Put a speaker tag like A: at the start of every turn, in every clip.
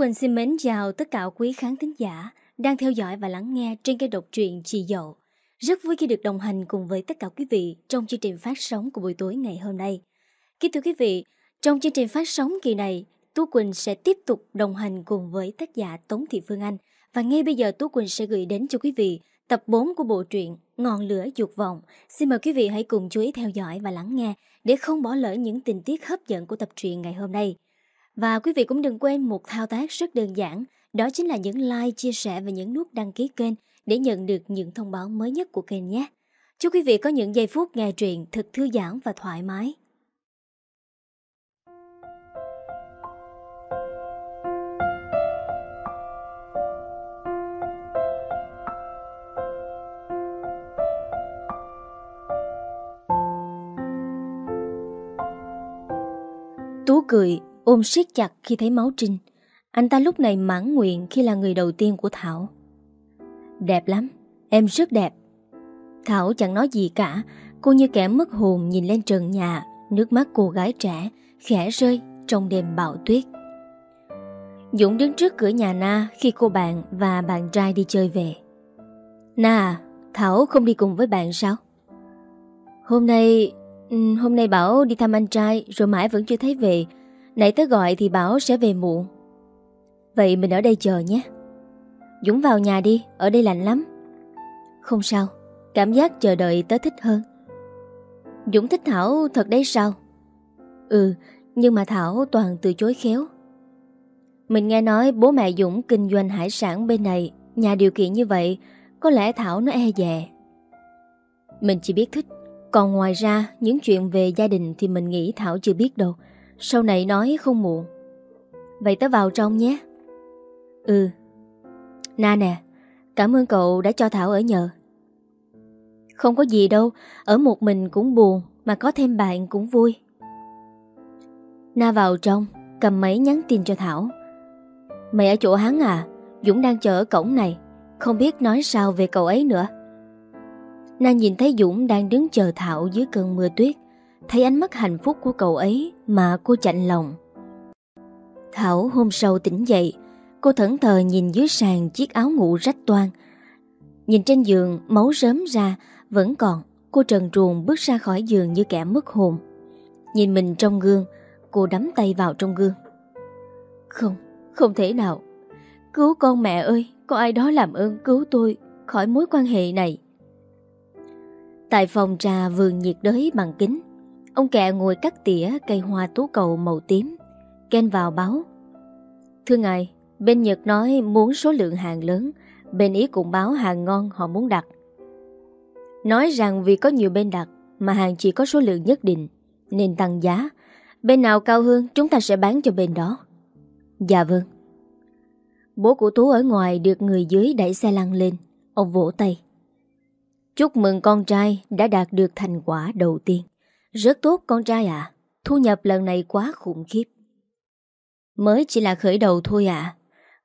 A: Quỳnh xin mến chào tất cả quý khán thính giả đang theo dõi và lắng nghe trên kênh độc truyện Chị Dậu. Rất vui khi được đồng hành cùng với tất cả quý vị trong chương trình phát sóng của buổi tối ngày hôm nay. Kính thưa quý vị, trong chương trình phát sóng kỳ này, Tú Quỳnh sẽ tiếp tục đồng hành cùng với tác giả Tống Thị Phương Anh và ngay bây giờ Tú Quỳnh sẽ gửi đến cho quý vị tập 4 của bộ truyện Ngọn lửa dục vọng. Xin mời quý vị hãy cùng chú ý theo dõi và lắng nghe để không bỏ lỡ những tình tiết hấp dẫn của tập truyện ngày hôm nay. Và quý vị cũng đừng quên một thao tác rất đơn giản, đó chính là những like, chia sẻ và những nút đăng ký kênh để nhận được những thông báo mới nhất của kênh nhé. Chúc quý vị có những giây phút nghe truyện thật thư giãn và thoải mái. Tú cười, ôm siết chặt khi thấy máu trinh. Anh ta lúc này mãn nguyện khi là người đầu tiên của Thảo. Đẹp lắm, em rất đẹp. Thảo chẳng nói gì cả, cô như kẻ mất hồn nhìn lên trần nhà, nước mắt cô gái trẻ, khẽ rơi trong đêm bão tuyết. Dũng đứng trước cửa nhà Na khi cô bạn và bạn trai đi chơi về. Na, Thảo không đi cùng với bạn sao? Hôm nay ừ, hôm nay Bảo đi thăm anh trai rồi mãi vẫn chưa thấy về. Nãy tớ gọi thì Bảo sẽ về muộn. Vậy mình ở đây chờ nhé. Dũng vào nhà đi, ở đây lạnh lắm. Không sao, cảm giác chờ đợi tớ thích hơn. Dũng thích Thảo thật đấy sao? Ừ, nhưng mà Thảo toàn từ chối khéo. Mình nghe nói bố mẹ Dũng kinh doanh hải sản bên này, nhà điều kiện như vậy, có lẽ Thảo nó e dè. Mình chỉ biết thích còn ngoài ra, những chuyện về gia đình thì mình nghĩ Thảo chưa biết đâu. Sau này nói không muộn. Vậy tớ vào trong nhé. Ừ. Na nè, cảm ơn cậu đã cho Thảo ở nhờ. Không có gì đâu, ở một mình cũng buồn, mà có thêm bạn cũng vui. Na vào trong, cầm máy nhắn tin cho Thảo. Mày ở chỗ hắn à, Dũng đang chờ ở cổng này, không biết nói sao về cậu ấy nữa. Na nhìn thấy Dũng đang đứng chờ Thảo dưới cơn mưa tuyết Thấy ánh mắt hạnh phúc của cậu ấy mà cô chạnh lòng. Thảo hôm sau tỉnh dậy Cô thẫn thờ nhìn dưới sàn chiếc áo ngủ rách toan. Nhìn trên giường máu rớm ra Vẫn còn Cô trần truồng bước ra khỏi giường như kẻ mất hồn. Nhìn mình trong gương Cô đắm tay vào trong gương. Không, không thể nào. Cứu con mẹ ơi Có ai đó làm ơn cứu tôi Khỏi mối quan hệ này. Tại phòng trà vườn nhiệt đới bằng kính Ông kẹ ngồi cắt tỉa cây hoa tú cầu màu tím Ken vào báo. Thưa ngài, bên Nhật nói muốn số lượng hàng lớn Bên Ý cũng báo hàng ngon họ muốn đặt. Nói rằng vì có nhiều bên đặt Mà hàng chỉ có số lượng nhất định Nên tăng giá. Bên nào cao hơn chúng ta sẽ bán cho bên đó. Dạ vâng. Bố của Tú ở ngoài được người dưới đẩy xe lăn lên Ông vỗ tay. Chúc mừng con trai đã đạt được thành quả đầu tiên. Rất tốt con trai ạ. Thu nhập lần này quá khủng khiếp. Mới chỉ là khởi đầu thôi ạ.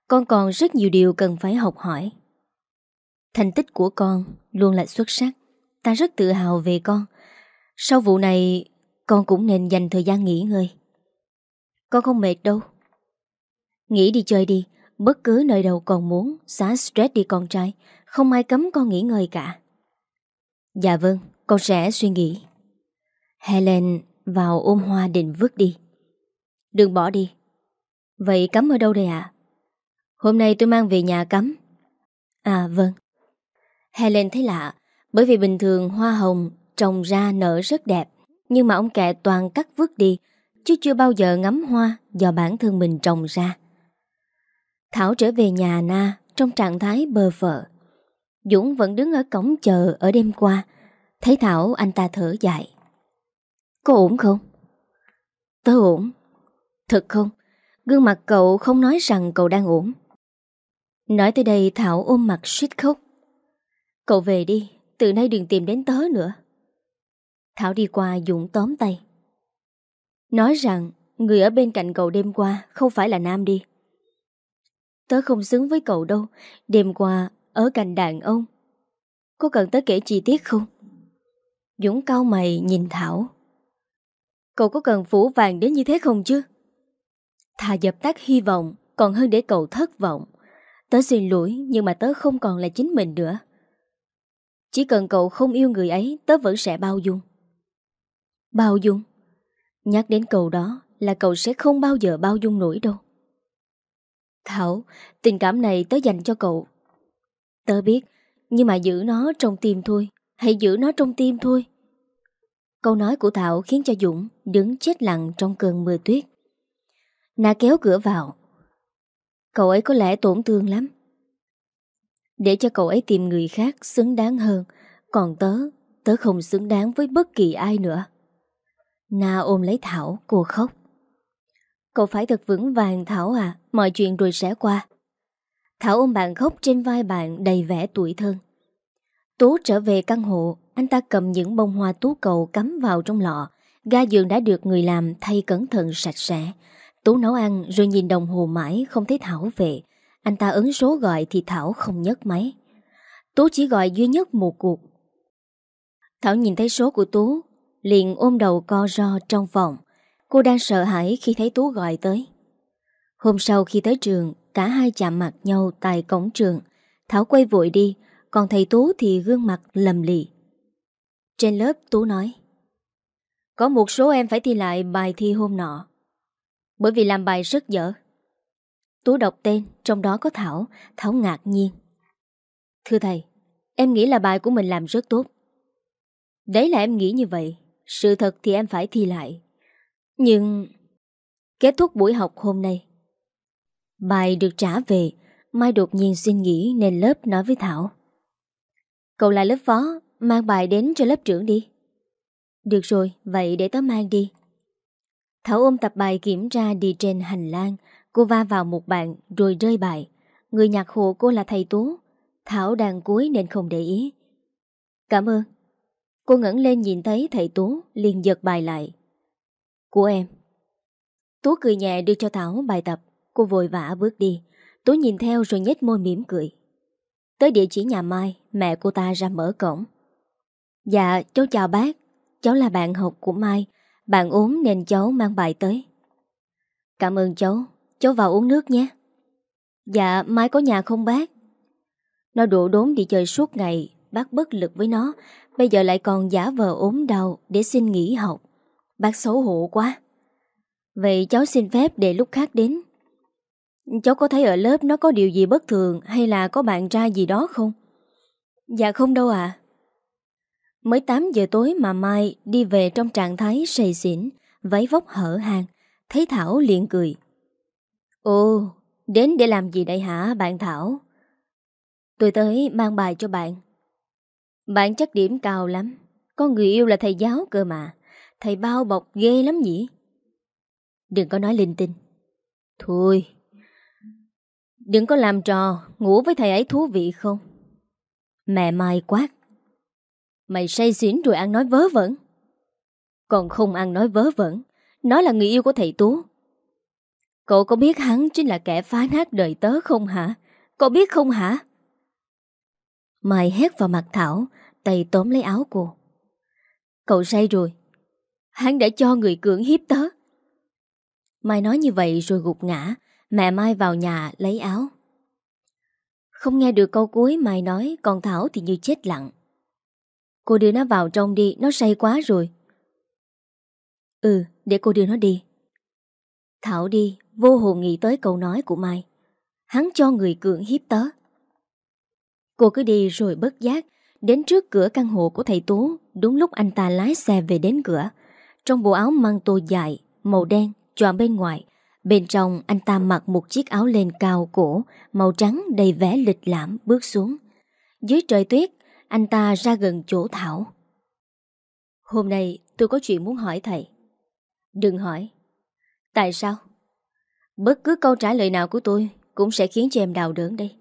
A: Con còn rất nhiều điều cần phải học hỏi. Thành tích của con luôn là xuất sắc. Ta rất tự hào về con. Sau vụ này, con cũng nên dành thời gian nghỉ ngơi. Con không mệt đâu. Nghỉ đi chơi đi, bất cứ nơi đâu con muốn, xả stress đi con trai. Không ai cấm con nghỉ ngơi cả. Dạ vâng, con sẽ suy nghĩ. Helen vào ôm hoa định vứt đi. Đừng bỏ đi. Vậy cắm ở đâu đây ạ? Hôm nay tôi mang về nhà cắm. À vâng. Helen thấy lạ, bởi vì bình thường hoa hồng trồng ra nở rất đẹp, nhưng mà ông kẹ toàn cắt vứt đi, chứ chưa bao giờ ngắm hoa do bản thân mình trồng ra. Thảo trở về nhà Na trong trạng thái bơ phờ. Dũng vẫn đứng ở cổng chờ ở đêm qua. Thấy Thảo anh ta thở dài. Có ổn không? Tớ ổn. Thật không? Gương mặt cậu không nói rằng cậu đang ổn. Nói tới đây Thảo ôm mặt suýt khóc. Cậu về đi, từ nay đừng tìm đến tớ nữa. Thảo đi qua Dũng tóm tay. Nói rằng người ở bên cạnh cậu đêm qua không phải là Nam đi. Tớ không xứng với cậu đâu, đêm qua ở cạnh đàn ông. Có cần tớ kể chi tiết không? Dũng cao mày nhìn Thảo. Cậu có cần phủ vàng đến như thế không chứ? Thà dập tắt hy vọng, Còn hơn để cậu thất vọng. Tớ xin lỗi, nhưng mà tớ không còn là chính mình nữa. Chỉ cần cậu không yêu người ấy, Tớ vẫn sẽ bao dung. Bao dung? Nhắc đến cậu đó là cậu sẽ không bao giờ bao dung nổi đâu. Thảo, Tình cảm này tớ dành cho cậu. Tớ biết, Nhưng mà giữ nó trong tim thôi, Hãy giữ nó trong tim thôi. Câu nói của Thảo khiến cho Dũng đứng chết lặng trong cơn mưa tuyết. Na kéo cửa vào. Cậu ấy có lẽ tổn thương lắm. Để cho cậu ấy tìm người khác xứng đáng hơn, còn tớ, tớ không xứng đáng với bất kỳ ai nữa. Na ôm lấy Thảo, cô khóc. Cậu phải thật vững vàng Thảo à, mọi chuyện rồi sẽ qua. Thảo ôm bạn khóc trên vai bạn đầy vẻ tuổi thân. Tú trở về căn hộ, anh ta cầm những bông hoa tú cầu cắm vào trong lọ. Ga giường đã được người làm thay cẩn thận sạch sẽ. Tú nấu ăn rồi nhìn đồng hồ mãi không thấy Thảo về. Anh ta ấn số gọi thì Thảo không nhấc máy. Tú chỉ gọi duy nhất một cuộc. Thảo nhìn thấy số của Tú, liền ôm đầu co ro trong phòng. Cô đang sợ hãi khi thấy Tú gọi tới. Hôm sau khi tới trường, cả hai chạm mặt nhau tại cổng trường. Thảo quay vội đi, còn thầy Tú thì gương mặt lầm lì. Trên lớp Tú nói, Có một số em phải thi lại bài thi hôm nọ, Bởi vì làm bài rất dở. Tú đọc tên, Trong đó có Thảo Thảo ngạc nhiên. Thưa thầy, Em nghĩ là bài của mình làm rất tốt. Đấy là em nghĩ như vậy, Sự thật thì em phải thi lại. Nhưng Kết thúc buổi học hôm nay, Bài được trả về, Mai đột nhiên xin nghỉ nên lớp nói với Thảo. Cậu là lớp phó Mang bài đến cho lớp trưởng đi. Được rồi, vậy để tớ mang đi. Thảo ôm tập bài kiểm tra đi trên hành lang. Cô va vào một bạn rồi rơi bài. Người nhạc hộ cô là thầy Tú. Thảo đang cúi nên không để ý. Cảm ơn. Cô ngẩng lên nhìn thấy thầy Tú liền giật bài lại. Của em. Tú cười nhẹ đưa cho Thảo bài tập. Cô vội vã bước đi. Tú nhìn theo rồi nhếch môi mỉm cười. Tới địa chỉ nhà Mai, Mẹ cô ta ra mở cổng. Dạ cháu chào bác. Cháu là bạn học của Mai. Bạn ốm nên cháu mang bài tới. Cảm ơn cháu. Cháu vào uống nước nhé. Dạ Mai có nhà không bác? Nó đổ đốn đi chơi suốt ngày. Bác bất lực với nó. Bây giờ lại còn giả vờ ốm đau Để xin nghỉ học. Bác xấu hổ quá. Vậy cháu xin phép để lúc khác đến. Cháu có thấy ở lớp nó có điều gì bất thường Hay là có bạn trai gì đó không Dạ không đâu ạ Mới 8 giờ tối mà Mai đi về trong trạng thái say xỉn, váy vóc hở hàng. Thấy Thảo liền cười. Ồ, đến để làm gì đây hả bạn Thảo? Tôi tới mang bài cho bạn. Bạn chắc điểm cao lắm. Có người yêu là thầy giáo cơ mà. Thầy bao bọc ghê lắm nhỉ? Đừng có nói linh tinh. Thôi. Đừng có làm trò, ngủ với thầy ấy thú vị không? Mẹ Mai quát. Mày say xỉn rồi ăn nói vớ vẩn Còn không ăn nói vớ vẩn Nó là người yêu của thầy Tú Cậu có biết hắn chính là kẻ phá nát đời tớ không hả? Cậu biết không hả? Mai hét vào mặt Thảo Tay tóm lấy áo cô Cậu say rồi Hắn đã cho người cưỡng hiếp tớ Mai nói như vậy rồi gục ngã Mẹ Mai vào nhà lấy áo. Không nghe được câu cuối, Mai nói Còn Thảo thì như chết lặng. Cô đưa nó vào trong đi, Nó say quá rồi. Ừ để cô đưa nó đi. Thảo đi, Vô hồn nghĩ tới câu nói của Mai. Hắn cho người cưỡng hiếp tớ. Cô cứ đi rồi bất giác, Đến trước cửa căn hộ của thầy Tú, Đúng lúc anh ta lái xe về đến cửa. Trong bộ áo mang tô dài, Màu đen tròn bên ngoài Bên trong, anh ta mặc một chiếc áo len cao cổ, Màu trắng đầy vẻ lịch lãm bước xuống. Dưới trời tuyết, anh ta ra gần chỗ Thảo. Hôm nay tôi có chuyện muốn hỏi thầy. Đừng hỏi. Tại sao? Bất cứ câu trả lời nào của tôi Cũng sẽ khiến cho em đau đớn đây.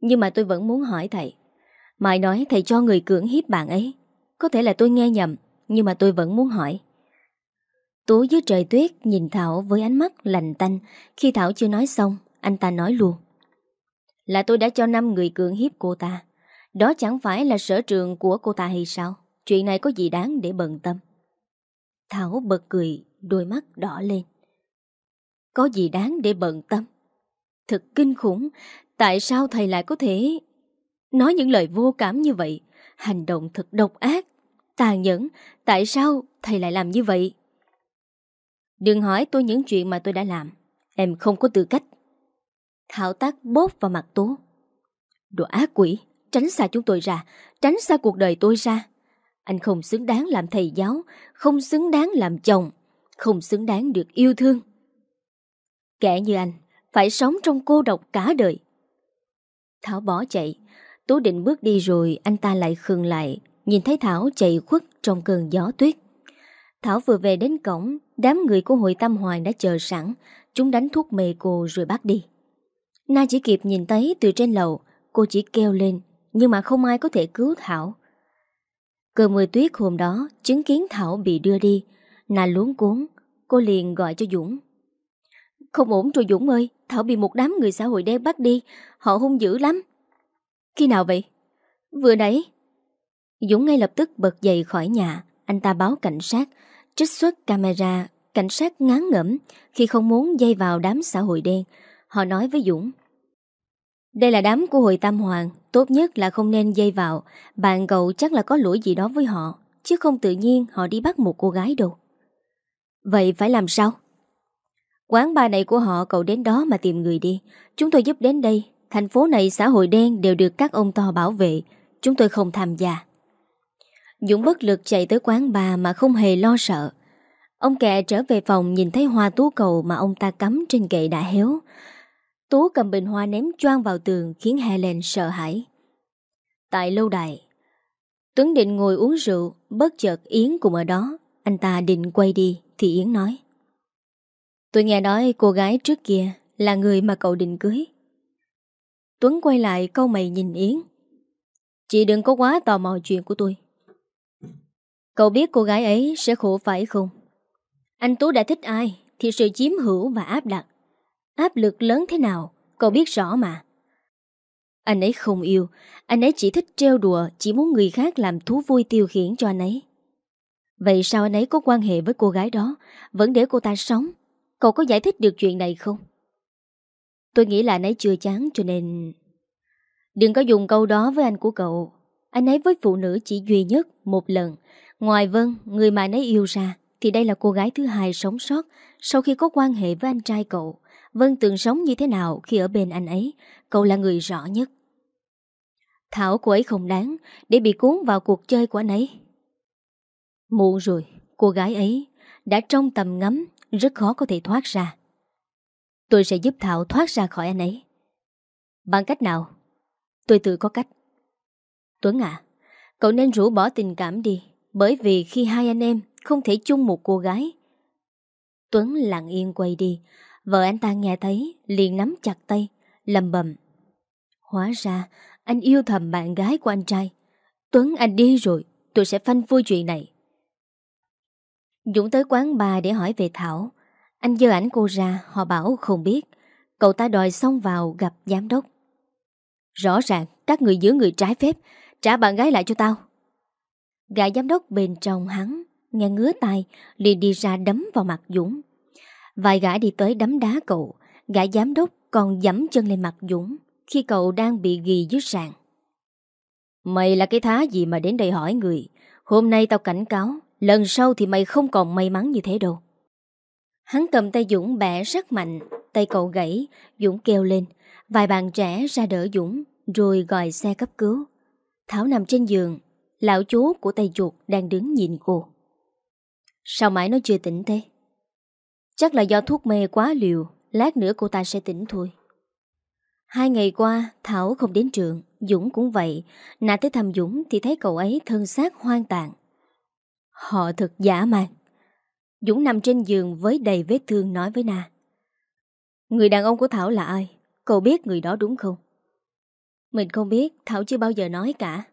A: Nhưng mà tôi vẫn muốn hỏi thầy. Mai nói thầy cho người cưỡng hiếp bạn ấy. Có thể là tôi nghe nhầm, Nhưng mà tôi vẫn muốn hỏi. Tú dưới trời tuyết nhìn Thảo với ánh mắt lạnh tanh. Khi Thảo chưa nói xong Anh ta nói luôn. Là tôi đã cho 5 người cưỡng hiếp cô ta. Đó chẳng phải là sở trường của cô ta hay sao? Chuyện này có gì đáng để bận tâm? Thảo bật cười, đôi mắt đỏ lên. Có gì đáng để bận tâm? Thật kinh khủng. Tại sao thầy lại có thể Nói những lời vô cảm như vậy? Hành động thật độc ác. Tàn nhẫn. Tại sao thầy lại làm như vậy? Đừng hỏi tôi những chuyện mà tôi đã làm. Em không có tư cách. Thảo tác bóp vào mặt Tố. Đồ ác quỷ, Tránh xa chúng tôi ra, Tránh xa cuộc đời tôi ra. Anh không xứng đáng làm thầy giáo, Không xứng đáng làm chồng, Không xứng đáng được yêu thương. Kẻ như anh Phải sống trong cô độc cả đời. Thảo bỏ chạy. Tú định bước đi rồi Anh ta lại khừng lại, Nhìn thấy Thảo chạy khuất trong cơn gió tuyết. Thảo vừa về đến cổng, Đám người của hội tâm hoàng đã chờ sẵn. Chúng đánh thuốc mê cô rồi bắt đi. Na chỉ kịp nhìn thấy từ trên lầu, Cô chỉ kêu lên, Nhưng mà không ai có thể cứu Thảo. Cơn mưa tuyết hôm đó Chứng kiến Thảo bị đưa đi. Na luống cuốn Cô liền gọi cho Dũng. Không ổn rồi Dũng ơi, Thảo bị một đám người xã hội đen bắt đi, Họ hung dữ lắm. Khi nào vậy? Vừa nãy. Dũng ngay lập tức bật dậy khỏi nhà, Anh ta báo cảnh sát. Trích xuất camera, Cảnh sát ngán ngẩm Khi không muốn dây vào đám xã hội đen. Họ nói với Dũng, Đây là đám của hội Tam Hoàng, Tốt nhất là không nên dây vào. Bạn cậu chắc là có lỗi gì đó với họ, Chứ không tự nhiên họ đi bắt một cô gái đâu. Vậy phải làm sao? Quán bar này của họ, cậu đến đó mà tìm người đi. Chúng tôi giúp đến đây. Thành phố này, xã hội đen đều được các ông to bảo vệ. Chúng tôi không tham gia. Dũng bất lực chạy tới quán bà mà không hề lo sợ Ông kẹ trở về phòng nhìn thấy hoa tú cầu mà ông ta cắm trên kệ đã héo Tú cầm bình hoa ném choang vào tường khiến Helen sợ hãi. Tại lâu đài, Tuấn định ngồi uống rượu, bất chợt Yến cùng ở đó. Anh ta định quay đi, thì Yến nói. Tôi nghe nói cô gái trước kia là người mà cậu định cưới. Tuấn quay lại câu mày nhìn Yến. Chị đừng có quá tò mò chuyện của tôi. Cậu biết cô gái ấy sẽ khổ phải không? Anh Tú đã thích ai thì sự chiếm hữu và áp đặt. Áp lực lớn thế nào, Cậu biết rõ mà. Anh ấy không yêu, Anh ấy chỉ thích treo đùa, Chỉ muốn người khác làm thú vui tiêu khiển cho anh ấy. Vậy sao anh ấy có quan hệ với cô gái đó? Vẫn để cô ta sống. Cậu có giải thích được chuyện này không? Tôi nghĩ là anh ấy chưa chán cho nên Đừng có dùng câu đó với anh của cậu. Anh ấy với phụ nữ chỉ duy nhất Một lần. Ngoài Vân Người mà anh ấy yêu ra Thì đây là cô gái thứ hai sống sót Sau khi có quan hệ với anh trai cậu Vân từng sống như thế nào khi ở bên anh ấy, cậu là người rõ nhất. Thảo cô ấy không đáng để bị cuốn vào cuộc chơi của anh ấy. Muộn rồi, cô gái ấy đã trong tầm ngắm, rất khó có thể thoát ra. Tôi sẽ giúp Thảo thoát ra khỏi anh ấy. Bằng cách nào? Tôi tự có cách. Tuấn à, cậu nên rủ bỏ tình cảm đi, bởi vì khi hai anh em không thể chung một cô gái. Tuấn lặng yên quay đi, Vợ anh ta nghe thấy liền nắm chặt tay Lầm bầm. Hóa ra anh yêu thầm bạn gái của anh trai. Tuấn anh đi rồi Tôi sẽ phanh phui chuyện này. Dũng tới quán bà để hỏi về Thảo. Anh dơ ảnh cô ra Họ bảo không biết. Cậu ta đòi xong vào gặp giám đốc. Rõ ràng các người giữ người trái phép Trả bạn gái lại cho tao. Gã giám đốc bên trong hắn Nghe ngứa tay liền đi ra đấm vào mặt Dũng. Vài gã đi tới đấm đá cậu, Gã giám đốc còn dẫm chân lên mặt Dũng Khi cậu đang bị ghi dưới sàn. Mày là cái thá gì mà đến đây hỏi người? Hôm nay tao cảnh cáo, Lần sau thì mày không còn may mắn như thế đâu. Hắn cầm tay Dũng bẻ rất mạnh, Tay cậu gãy, Dũng kêu lên. Vài bạn trẻ ra đỡ Dũng, Rồi gọi xe cấp cứu. Thảo nằm trên giường Lão chú của tay chuột đang đứng nhìn cô. Sao mãi nó chưa tỉnh thế? Chắc là do thuốc mê quá liều Lát nữa cô ta sẽ tỉnh thôi. Hai ngày qua Thảo không đến trường Dũng cũng vậy. Nà tới thăm Dũng thì thấy cậu ấy thân xác hoang tàn. Họ thật giả man. Dũng nằm trên giường với đầy vết thương nói với Na Người đàn ông của Thảo là ai? Cậu biết người đó đúng không? Mình không biết, Thảo chưa bao giờ nói cả.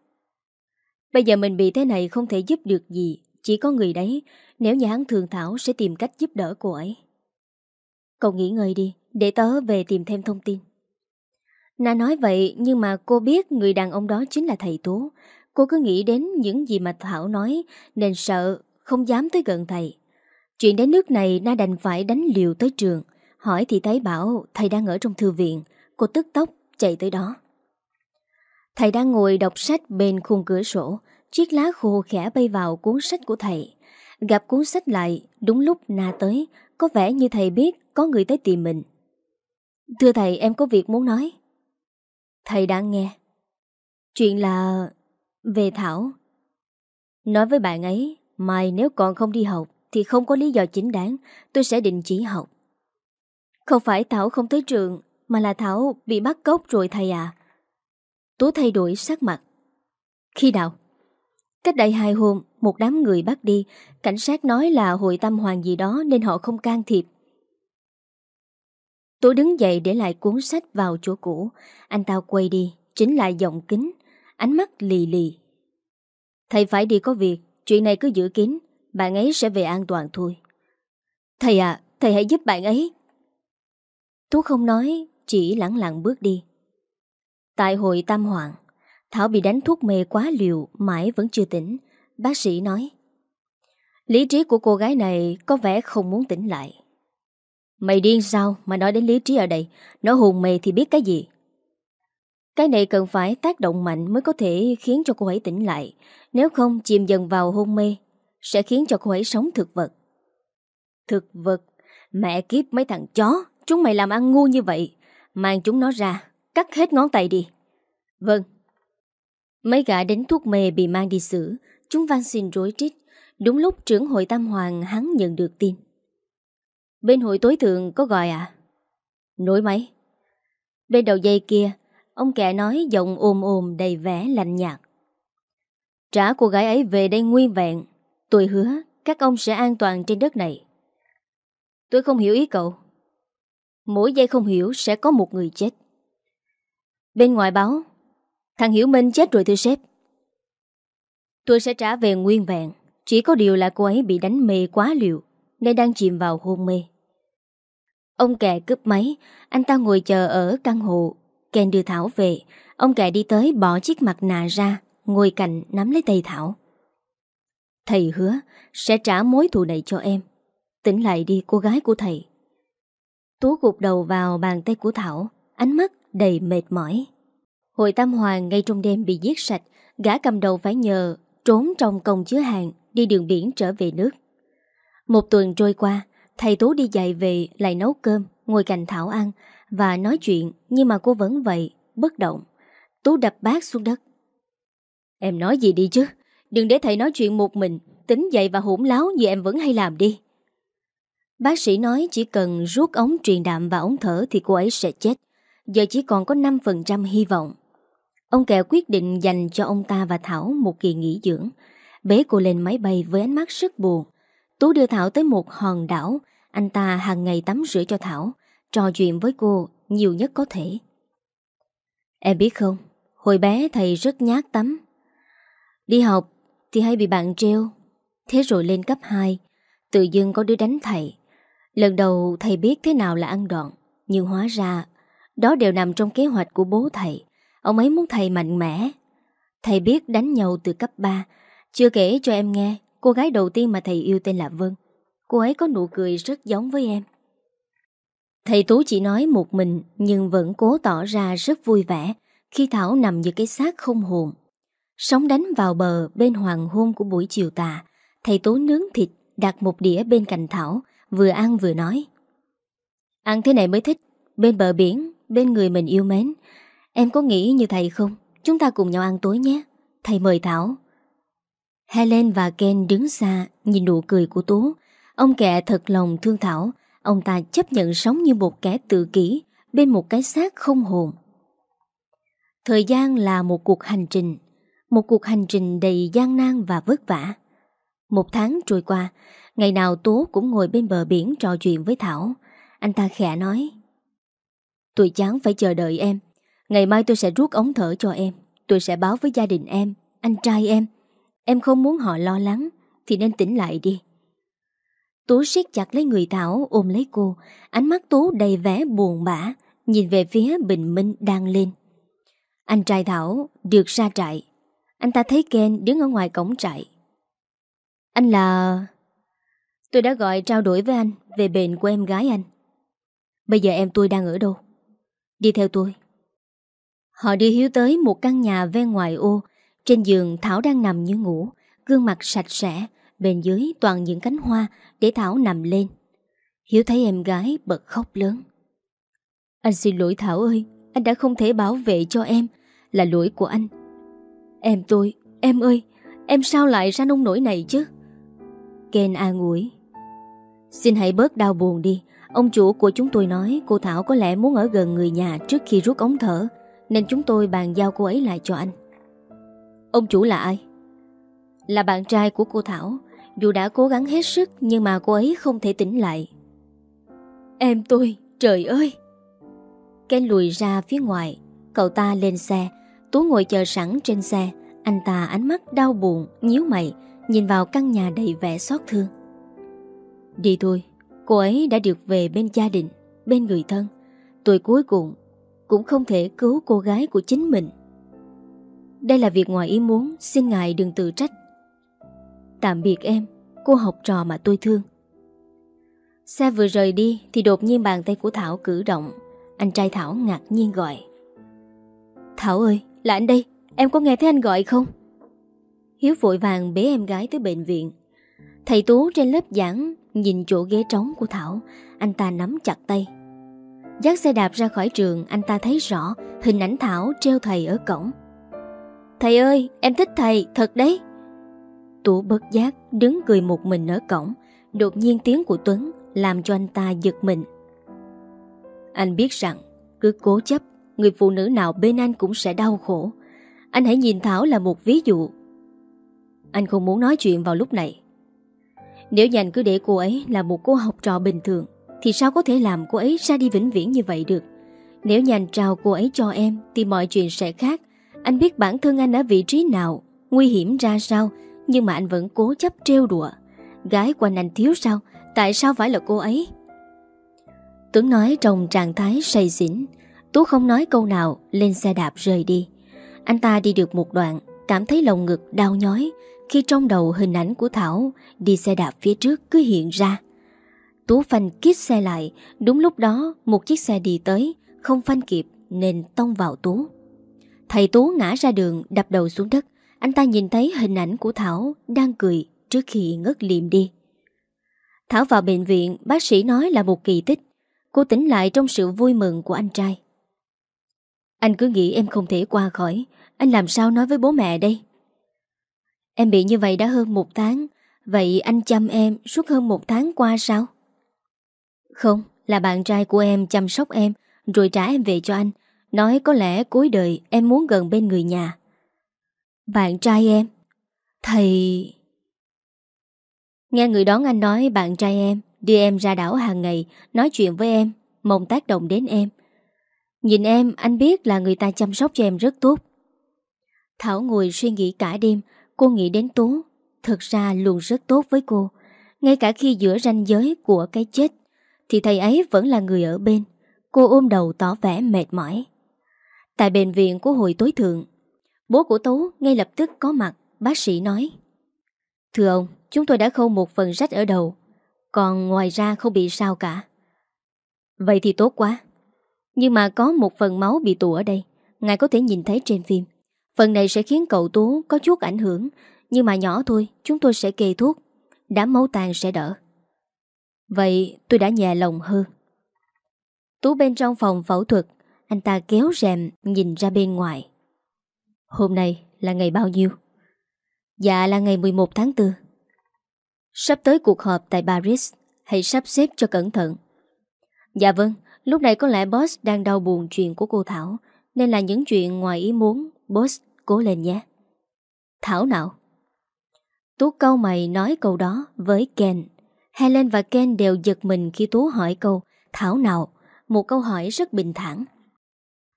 A: Bây giờ mình bị thế này không thể giúp được gì. Chỉ có người đấy. Nếu nhà hắn thường Thảo, sẽ tìm cách giúp đỡ cô ấy. Cậu nghỉ ngơi đi. Để tớ về tìm thêm thông tin. Na nói vậy, nhưng mà cô biết người đàn ông đó chính là thầy Tố. Cô cứ nghĩ đến những gì mà Thảo nói, Nên sợ Không dám tới gần thầy. Chuyện đến nước này, Na đành phải đánh liều tới trường. Hỏi thì thấy bảo thầy đang ở trong thư viện. Cô tức tốc chạy tới đó. Thầy đang ngồi đọc sách bên khung cửa sổ. Chiếc lá khô khẽ bay vào cuốn sách của thầy. Gặp cuốn sách lại, Đúng lúc Na tới. Có vẻ như thầy biết có người tới tìm mình. Thưa thầy, em có việc muốn nói. Thầy đang nghe. Chuyện là Về Thảo. Nói với bạn ấy, Mai nếu còn không đi học Thì không có lý do chính đáng, Tôi sẽ định chỉ học. Không phải Thảo không tới trường, Mà là Thảo bị bắt cóc rồi thầy à. Tú thay đổi sắc mặt. Khi nào? Cách đây hai hôm, Một đám người bắt đi. Cảnh sát nói là hội tâm hoàng gì đó Nên họ không can thiệp. Tú đứng dậy để lại cuốn sách vào chỗ cũ. Anh ta quay đi Chính lại giọng kính. Ánh mắt lì lì. Thầy phải đi có việc, Chuyện này cứ giữ kín. Bạn ấy sẽ về an toàn thôi. Thầy à Thầy hãy giúp bạn ấy. Tú không nói, Chỉ lặng lặng bước đi. Tại hội tam hoàng, Thảo bị đánh thuốc mê quá liều, Mãi vẫn chưa tỉnh. Bác sĩ nói, Lý trí của cô gái này Có vẻ không muốn tỉnh lại. Mày điên sao mà nói đến lý trí ở đây? Nó hồn mê thì biết cái gì? Cái này cần phải tác động mạnh Mới có thể khiến cho cô ấy tỉnh lại. Nếu không, chìm dần vào hôn mê Sẽ khiến cho cô ấy sống thực vật. Thực vật? Mẹ kiếp mấy thằng chó, Chúng mày làm ăn ngu như vậy? Mang chúng nó ra. Cắt hết ngón tay đi Vâng Mấy gã đến thuốc mê bị mang đi xử Chúng van xin rối trích Đúng lúc trưởng hội Tam Hoàng hắn nhận được tin Bên hội tối thượng có gọi à? Nối máy. Bên đầu dây kia, ông kẻ nói giọng ồm ồm đầy vẻ lạnh nhạt. Trả cô gái ấy về đây nguyên vẹn. Tôi hứa các ông sẽ an toàn trên đất này. Tôi không hiểu ý cậu. Mỗi giây không hiểu sẽ có một người chết. Bên ngoài báo, thằng Hiểu Minh chết rồi thưa sếp. Tôi sẽ trả về nguyên vẹn. Chỉ có điều là cô ấy bị đánh mê quá liều Nên đang chìm vào hôn mê Ông kẻ cướp máy, anh ta ngồi chờ ở căn hộ. Ken đưa Thảo về, ông kẻ đi tới bỏ chiếc mặt nạ ra, ngồi cạnh nắm lấy tay Thảo. Thầy hứa sẽ trả mối thù này cho em. Tỉnh lại đi cô gái của thầy. Tú gục đầu vào bàn tay của Thảo, ánh mắt đầy mệt mỏi. Hội Tam Hoàng ngay trong đêm bị giết sạch, gã cầm đầu phải nhờ trốn trong công chứa hàng đi đường biển trở về nước. Một tuần trôi qua, Thầy Tú đi dạy về lại nấu cơm, ngồi cạnh Thảo ăn và nói chuyện nhưng mà cô vẫn vậy, bất động. Tú đập bát xuống đất. Em nói gì đi chứ, đừng để thầy nói chuyện một mình, tính dậy và hỗn láo như em vẫn hay làm đi. Bác sĩ nói chỉ cần rút ống truyền đạm và ống thở thì cô ấy sẽ chết. Giờ chỉ còn có 5% hy vọng. Ông kẹo quyết định dành cho ông ta và Thảo một kỳ nghỉ dưỡng. Bế cô lên máy bay với ánh mắt rất buồn. Tú đưa Thảo tới một hòn đảo anh ta hàng ngày tắm rửa cho Thảo, Trò chuyện với cô nhiều nhất có thể Em biết không, Hồi bé thầy rất nhát tắm Đi học thì hay bị bạn treo Thế rồi lên cấp 2 Tự dưng có đứa đánh thầy Lần đầu thầy biết thế nào là ăn đòn, Nhưng hóa ra đó đều nằm trong kế hoạch của bố thầy. Ông ấy muốn thầy mạnh mẽ. Thầy biết đánh nhau từ cấp 3 Chưa kể cho em nghe Cô gái đầu tiên mà thầy yêu tên là Vân. Cô ấy có nụ cười rất giống với em. Thầy Tú chỉ nói một mình Nhưng vẫn cố tỏ ra rất vui vẻ Khi Thảo nằm như cái xác không hồn. Sóng đánh vào bờ bên hoàng hôn của buổi chiều tà Thầy Tú nướng thịt đặt một đĩa bên cạnh Thảo Vừa ăn vừa nói. Ăn thế này mới thích Bên bờ biển, bên người mình yêu mến. Em có nghĩ như thầy không? Chúng ta cùng nhau ăn tối nhé. Thầy mời Thảo. Helen và Ken đứng xa, Nhìn nụ cười của Tú. Ông kẹ thật lòng thương Thảo. Ông ta chấp nhận sống như một kẻ tự kỷ, Bên một cái xác không hồn. Thời gian là một cuộc hành trình. Một cuộc hành trình đầy gian nan và vất vả. Một tháng trôi qua, Ngày nào tú cũng ngồi bên bờ biển trò chuyện với Thảo. Anh ta khẽ nói Tôi chán phải chờ đợi em. Ngày mai tôi sẽ rút ống thở cho em. Tôi sẽ báo với gia đình em, Anh trai em. Em không muốn họ lo lắng, Thì nên tỉnh lại đi. Tú siết chặt lấy người Thảo, ôm lấy cô. Ánh mắt Tú đầy vẻ buồn bã, Nhìn về phía bình minh đang lên. Anh trai Thảo, được ra trại. Anh ta thấy Ken đứng ở ngoài cổng trại. Anh là... Tôi đã gọi trao đổi với anh Về bệnh của em gái anh. Bây giờ em tôi đang ở đâu? Đi theo tôi. Họ đưa Hiếu tới một căn nhà ven ngoài ô. Trên giường Thảo đang nằm như ngủ, gương mặt sạch sẽ, bên dưới toàn những cánh hoa để Thảo nằm lên. Hiếu thấy em gái bật khóc lớn. Anh xin lỗi Thảo ơi, anh đã không thể bảo vệ cho em, là lỗi của anh. Em tôi, em ơi, em sao lại ra nông nổi này chứ? Ken an ủi. Xin hãy bớt đau buồn đi, ông chủ của chúng tôi nói cô Thảo có lẽ muốn ở gần người nhà trước khi rút ống thở, nên chúng tôi bàn giao cô ấy lại cho anh. Ông chủ là ai? Là bạn trai của cô Thảo, dù đã cố gắng hết sức nhưng mà cô ấy không thể tỉnh lại. Em tôi, trời ơi! Ken lùi ra phía ngoài, cậu ta lên xe, Tú ngồi chờ sẵn trên xe, anh ta ánh mắt đau buồn, nhíu mày, nhìn vào căn nhà đầy vẻ xót thương. Đi thôi, cô ấy đã được về bên gia đình, bên người thân. Tôi cuối cùng cũng không thể cứu cô gái của chính mình. Đây là việc ngoài ý muốn, xin ngài đừng tự trách. Tạm biệt em, cô học trò mà tôi thương. Xe vừa rời đi thì đột nhiên bàn tay của Thảo cử động. Anh trai Thảo ngạc nhiên gọi. Thảo ơi, là anh đây, em có nghe thấy anh gọi không? Hiếu vội vàng bế em gái tới bệnh viện. Thầy Tú trên lớp giảng nhìn chỗ ghế trống của Thảo, anh ta nắm chặt tay. Dắt xe đạp ra khỏi trường, anh ta thấy rõ hình ảnh Thảo treo thầy ở cổng. Thầy ơi, em thích thầy, thật đấy. Tú bất giác đứng cười một mình ở cổng, đột nhiên tiếng của Tuấn làm cho anh ta giật mình. Anh biết rằng cứ cố chấp, người phụ nữ nào bên anh cũng sẽ đau khổ. Anh hãy nhìn Thảo là một ví dụ. Anh không muốn nói chuyện vào lúc này. Nếu dành cứ để cô ấy là một cô học trò bình thường, thì sao có thể làm cô ấy ra đi vĩnh viễn như vậy được? Nếu nhành trao cô ấy cho em, thì mọi chuyện sẽ khác. Anh biết bản thân anh ở vị trí nào, nguy hiểm ra sao, nhưng mà anh vẫn cố chấp trêu đùa. Gái quanh anh thiếu sao? Tại sao phải là cô ấy? Tuấn nói trong trạng thái say xỉn Tú không nói câu nào Lên xe đạp rời đi Anh ta đi được một đoạn Cảm thấy lồng ngực đau nhói khi trong đầu hình ảnh của Thảo, Đi xe đạp phía trước cứ hiện ra. Tú phanh kít xe lại, Đúng lúc đó một chiếc xe đi tới, Không phanh kịp nên tông vào Tú. Thầy Tú ngã ra đường, Đập đầu xuống đất. Anh ta nhìn thấy hình ảnh của Thảo Đang cười trước khi ngất liệm đi. Thảo vào bệnh viện, Bác sĩ nói là một kỳ tích. Cô tỉnh lại trong sự vui mừng của anh trai. Anh cứ nghĩ em không thể qua khỏi. Anh làm sao nói với bố mẹ đây? Em bị như vậy đã hơn một tháng. Vậy anh chăm em suốt hơn một tháng qua sao? Không, Là bạn trai của em chăm sóc em, Rồi trả em về cho anh. Nói có lẽ cuối đời em muốn gần bên người nhà. Bạn trai em? Thầy... Nghe người đón anh nói bạn trai em Đưa em ra đảo hàng ngày, Nói chuyện với em Mong tác động đến em. Nhìn em, anh biết là người ta chăm sóc cho em rất tốt. Thảo ngồi suy nghĩ cả đêm Cô nghĩ đến Tú. Thực ra luôn rất tốt với cô. Ngay cả khi giữa ranh giới của cái chết Thì thầy ấy vẫn là người ở bên. Cô ôm đầu tỏ vẻ mệt mỏi. Tại bệnh viện của hội tối thượng Bố của Tú ngay lập tức có mặt Bác sĩ nói. Thưa ông, chúng tôi đã khâu một phần rách ở đầu còn ngoài ra không bị sao cả. Vậy thì tốt quá. Nhưng mà có một phần máu bị tụ ở đây Ngài có thể nhìn thấy trên phim. Phần này sẽ khiến cậu Tú có chút ảnh hưởng, Nhưng mà nhỏ thôi, Chúng tôi sẽ kê thuốc. Đám máu tàn sẽ đỡ. Vậy tôi đã nhẹ lòng hơn. Tú bên trong phòng phẫu thuật, Anh ta kéo rèm nhìn ra bên ngoài. Hôm nay là ngày bao nhiêu? Dạ là ngày 11 tháng 4 Sắp tới cuộc họp tại Paris, Hãy sắp xếp cho cẩn thận. Dạ vâng Lúc này có lẽ boss đang đau buồn chuyện của cô Thảo, Nên là những chuyện ngoài ý muốn Boss cố lên nhé Thảo nào Tú câu mày nói câu đó với Ken Helen và Ken đều giật mình khi Tú hỏi câu Thảo nào Một câu hỏi rất bình thản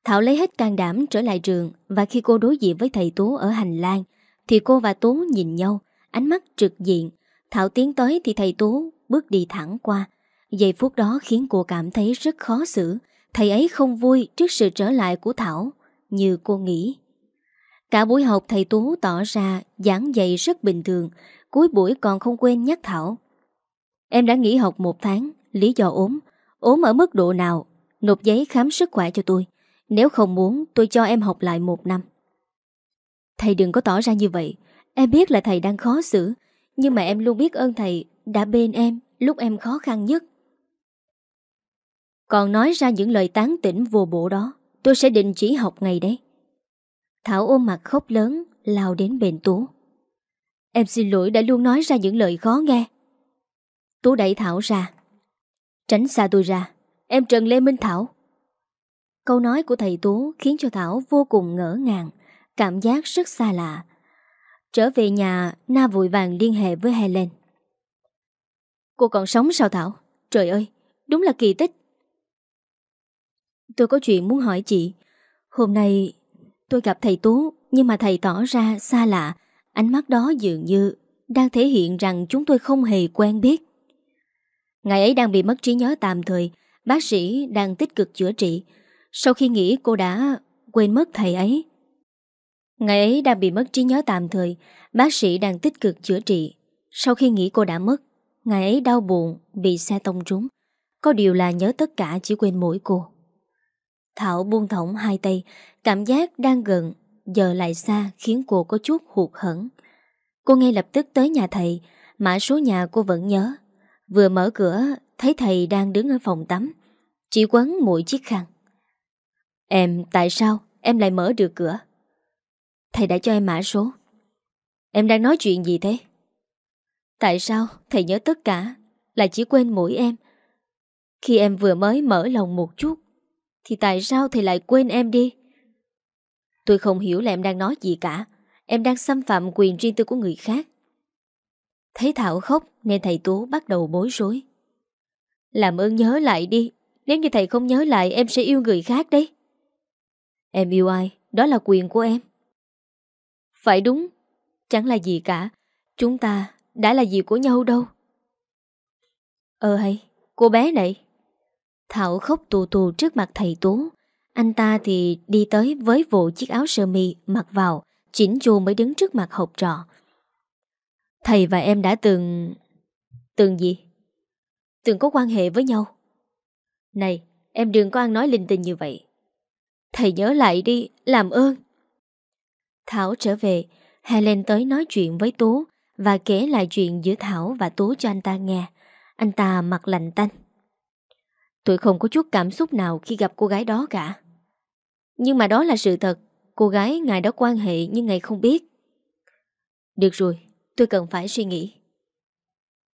A: Thảo lấy hết can đảm trở lại trường Và khi cô đối diện với thầy Tú ở hành lang Thì cô và Tú nhìn nhau Ánh mắt trực diện Thảo tiến tới thì thầy Tú bước đi thẳng qua. Giây phút đó khiến cô cảm thấy rất khó xử. Thầy ấy không vui trước sự trở lại của Thảo, như cô nghĩ. Cả buổi học thầy Tú tỏ ra giảng dạy rất bình thường, cuối buổi còn không quên nhắc Thảo. Em đã nghỉ học một tháng, lý do ốm. ốm ở mức độ nào, nộp giấy khám sức khỏe cho tôi. Nếu không muốn, tôi cho em học lại một năm. Thầy đừng có tỏ ra như vậy. Em biết là thầy đang khó xử, nhưng mà em luôn biết ơn thầy đã bên em lúc em khó khăn nhất. Còn nói ra những lời tán tỉnh vô bộ đó, tôi sẽ định chỉ học ngày đấy. Thảo ôm mặt khóc lớn, lao đến bên Tú. Em xin lỗi đã luôn nói ra những lời khó nghe. Tú đẩy Thảo ra. Tránh xa tôi ra, em Trần Lê Minh Thảo. Câu nói của thầy Tú khiến cho Thảo vô cùng ngỡ ngàng, cảm giác rất xa lạ. Trở về nhà, Na vội vàng liên hệ với Helen. Cô còn sống sao Thảo? Trời ơi, đúng là kỳ tích. Tôi có chuyện muốn hỏi chị. Hôm nay tôi gặp thầy Tú, nhưng mà thầy tỏ ra xa lạ. Ánh mắt đó dường như đang thể hiện rằng chúng tôi không hề quen biết. Ngày ấy đang bị mất trí nhớ tạm thời, bác sĩ đang tích cực chữa trị. Sau khi nghĩ cô đã quên mất thầy ấy. Ngày ấy đang bị mất trí nhớ tạm thời, bác sĩ đang tích cực chữa trị. Sau khi nghĩ cô đã mất, ngày ấy đau buồn, bị xe tông trúng. Có điều là nhớ tất cả chỉ quên mỗi cô. Thảo buông thõng hai tay, cảm giác đang gần, giờ lại xa khiến cô có chút hụt hẫng. Cô ngay lập tức tới nhà thầy, mã số nhà cô vẫn nhớ. Vừa mở cửa, thấy thầy đang đứng ở phòng tắm, chỉ quấn mỗi chiếc khăn. Em, tại sao em lại mở được cửa? Thầy đã cho em mã số. Em đang nói chuyện gì thế? Tại sao thầy nhớ tất cả, lại chỉ quên mỗi em? Khi em vừa mới mở lòng một chút, thì tại sao thầy lại quên em đi? Tôi không hiểu là em đang nói gì cả. Em đang xâm phạm quyền riêng tư của người khác. Thấy Thảo khóc nên thầy Tú bắt đầu bối rối. Làm ơn nhớ lại đi. Nếu như thầy không nhớ lại em sẽ yêu người khác đấy. Em yêu ai? Đó là quyền của em. Phải đúng. Chẳng là gì cả. Chúng ta đã là gì của nhau đâu. Ờ hay, cô bé này. Thảo khóc tù tù trước mặt thầy Tú. Anh ta thì đi tới với vụ chiếc áo sơ mi mặc vào, chỉnh chu mới đứng trước mặt học trò. Thầy và em đã từng... Từng gì? Từng có quan hệ với nhau. Này, em đừng có ăn nói linh tinh như vậy. Thầy nhớ lại đi, làm ơn. Thảo trở về, Helen tới nói chuyện với Tú và kể lại chuyện giữa Thảo và Tú cho anh ta nghe. Anh ta mặt lạnh tanh. Tôi không có chút cảm xúc nào khi gặp cô gái đó cả. Nhưng mà đó là sự thật, cô gái ngài đã quan hệ nhưng ngài không biết. Được rồi, tôi cần phải suy nghĩ.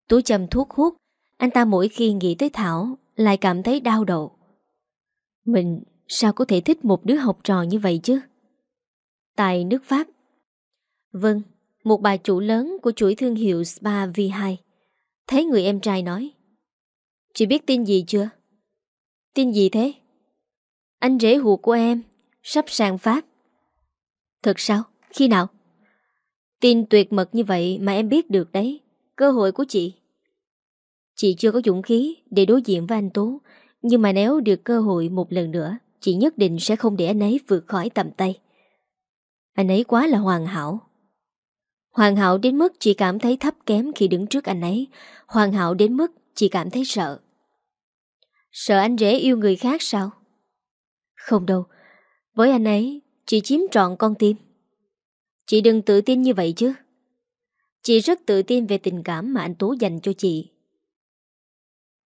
A: Tú châm thuốc hút, anh ta mỗi khi nghĩ tới Thảo lại cảm thấy đau đầu. Mình sao có thể thích một đứa học trò như vậy chứ? Tại nước Pháp. Vâng, một bà chủ lớn của chuỗi thương hiệu Spa V2. Thấy người em trai nói. Chị biết tin gì chưa? Tin gì thế? Anh rể hụt của em Sắp sang Pháp. Thật sao? Khi nào? Tin tuyệt mật như vậy mà em biết được đấy. Cơ hội của chị. Chị chưa có dũng khí để đối diện với anh Tố Nhưng mà nếu được cơ hội một lần nữa, Chị nhất định sẽ không để anh ấy vượt khỏi tầm tay. Anh ấy quá là hoàn hảo. Hoàn hảo đến mức chị cảm thấy thấp kém khi đứng trước anh ấy. Hoàn hảo đến mức chị cảm thấy sợ. Sợ anh rể yêu người khác sao? Không đâu, với anh ấy, chị chiếm trọn con tim. Chị đừng tự tin như vậy chứ. Chị rất tự tin về tình cảm mà anh Tố dành cho chị.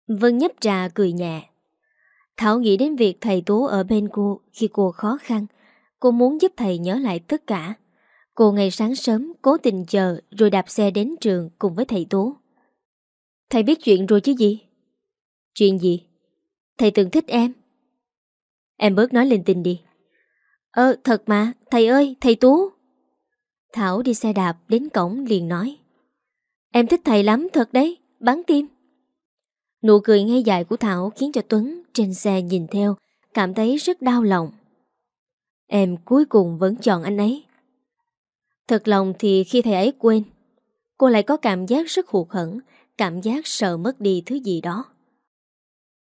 A: Vân nhấp trà cười nhẹ. Thảo nghĩ đến việc thầy Tố ở bên cô khi cô khó khăn. Cô muốn giúp thầy nhớ lại tất cả. Cô ngày sáng sớm cố tình chờ rồi đạp xe đến trường cùng với thầy Tố. Thầy biết chuyện rồi chứ gì? Chuyện gì? Thầy từng thích em. Em bớt nói lên tình đi. Ờ, thật mà, thầy ơi, thầy Tú. Thảo đi xe đạp đến cổng liền nói. Em thích thầy lắm thật đấy, bắn tim. Nụ cười ngay dài của Thảo khiến cho Tuấn trên xe nhìn theo, cảm thấy rất đau lòng. Em cuối cùng vẫn chọn anh ấy. Thật lòng thì khi thầy ấy quên, cô lại có cảm giác rất hụt hẫng, cảm giác sợ mất đi thứ gì đó.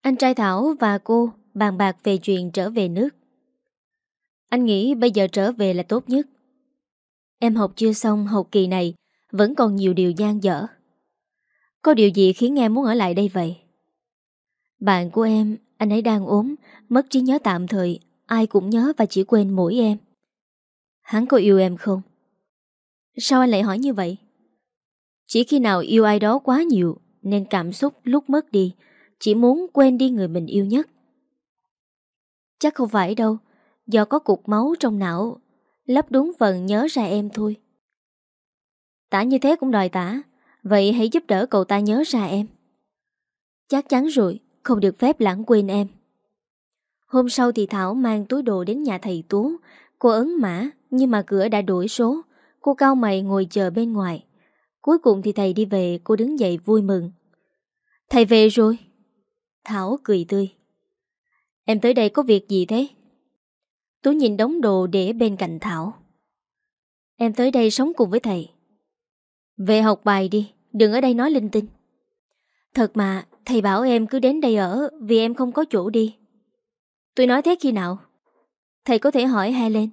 A: Anh trai Thảo và cô bàn bạc về chuyện trở về nước. Anh nghĩ bây giờ trở về là tốt nhất. Em học chưa xong học kỳ này, vẫn còn nhiều điều gian dở. Có điều gì khiến em muốn ở lại đây vậy? Bạn của em, anh ấy đang ốm, mất trí nhớ tạm thời, ai cũng nhớ và chỉ quên mỗi em. Hắn có yêu em không? Sao anh lại hỏi như vậy? Chỉ khi nào yêu ai đó quá nhiều nên cảm xúc lúc mất đi, chỉ muốn quên đi người mình yêu nhất. Chắc không phải đâu, do có cục máu trong não, lấp đúng phần nhớ ra em thôi. Tả như thế cũng đòi tả, vậy hãy giúp đỡ cậu ta nhớ ra em. Chắc chắn rồi, không được phép lãng quên em. Hôm sau thì Thảo mang túi đồ đến nhà thầy Tú, cô ấn mã, nhưng mà cửa đã đổi số, cô cao mày ngồi chờ bên ngoài. Cuối cùng thì thầy đi về, cô đứng dậy vui mừng. Thầy về rồi. Thảo cười tươi. Em tới đây có việc gì thế? Tú nhìn đống đồ để bên cạnh Thảo. Em tới đây sống cùng với thầy. Về học bài đi, đừng ở đây nói linh tinh. Thật mà, thầy bảo em cứ đến đây ở vì em không có chỗ đi. Tôi nói thế khi nào? Thầy có thể hỏi Helen.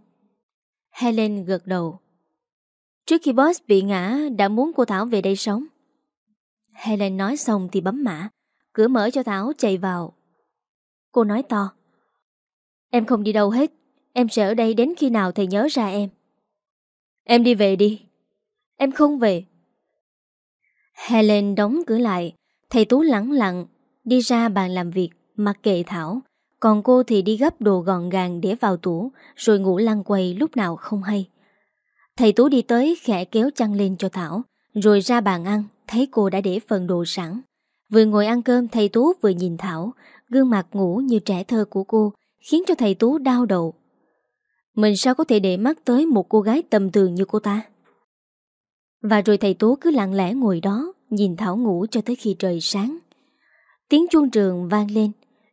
A: Helen gật đầu. Trước khi boss bị ngã đã muốn cô Thảo về đây sống. Helen nói xong thì bấm mã, cửa mở cho Thảo chạy vào. Cô nói to. Em không đi đâu hết, em sẽ ở đây đến khi nào thầy nhớ ra em. Em đi về đi. Em không về. Helen đóng cửa lại, thầy Tú lắng lặng, đi ra bàn làm việc, mặc kệ Thảo. Còn cô thì đi gấp đồ gọn gàng để vào tủ, rồi ngủ lăn quay lúc nào không hay. Thầy Tú đi tới khẽ kéo chăn lên cho Thảo, rồi ra bàn ăn, thấy cô đã để phần đồ sẵn. Vừa ngồi ăn cơm thầy Tú vừa nhìn Thảo, gương mặt ngủ như trẻ thơ của cô, khiến cho thầy Tú đau đầu. Mình sao có thể để mắt tới một cô gái tầm thường như cô ta? Và rồi thầy Tú cứ lặng lẽ ngồi đó, nhìn Thảo ngủ cho tới khi trời sáng. Tiếng chuông trường vang lên,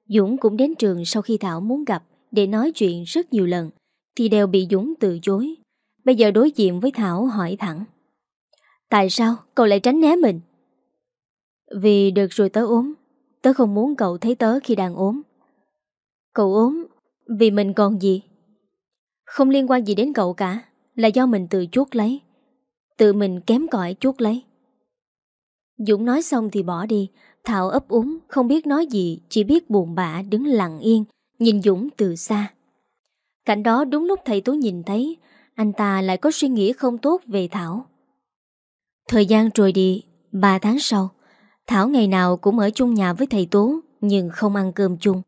A: Dũng cũng đến trường sau khi Thảo muốn gặp để nói chuyện rất nhiều lần, thì đều bị Dũng từ chối. Bây giờ đối diện với Thảo hỏi thẳng. Tại sao cậu lại tránh né mình? Vì được rồi tớ ốm, tớ không muốn cậu thấy tớ khi đang ốm. Cậu ốm vì mình còn gì? Không liên quan gì đến cậu cả, là do mình tự chuốt lấy. Tự mình kém cỏi chuốt lấy. Dũng nói xong thì bỏ đi, Thảo ấp úng, không biết nói gì, chỉ biết buồn bã đứng lặng yên, nhìn Dũng từ xa. Cảnh đó đúng lúc thầy Tú nhìn thấy, anh ta lại có suy nghĩ không tốt về Thảo. Thời gian trôi đi, 3 tháng sau, Thảo ngày nào cũng ở chung nhà với thầy Tú, nhưng không ăn cơm chung.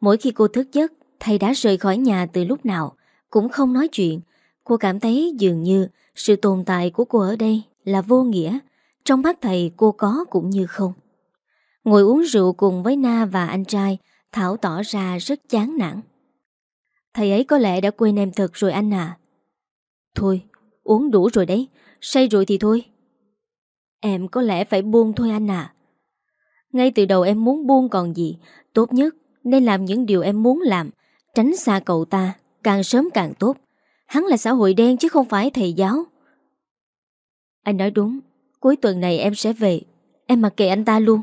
A: Mỗi khi cô thức giấc, thầy đã rời khỏi nhà từ lúc nào, cũng không nói chuyện. Cô cảm thấy dường như sự tồn tại của cô ở đây là vô nghĩa. Trong mắt thầy cô có cũng như không. Ngồi uống rượu cùng với Na và anh trai, Thảo tỏ ra rất chán nản. Thầy ấy có lẽ đã quên em thật rồi anh à. Thôi, uống đủ rồi đấy, say rồi thì thôi. Em có lẽ phải buông thôi anh à. Ngay từ đầu em muốn buông còn gì, tốt nhất nên làm những điều em muốn làm, tránh xa cậu ta, càng sớm càng tốt. Hắn là xã hội đen chứ không phải thầy giáo. Anh nói đúng, cuối tuần này em sẽ về, em mặc kệ anh ta luôn.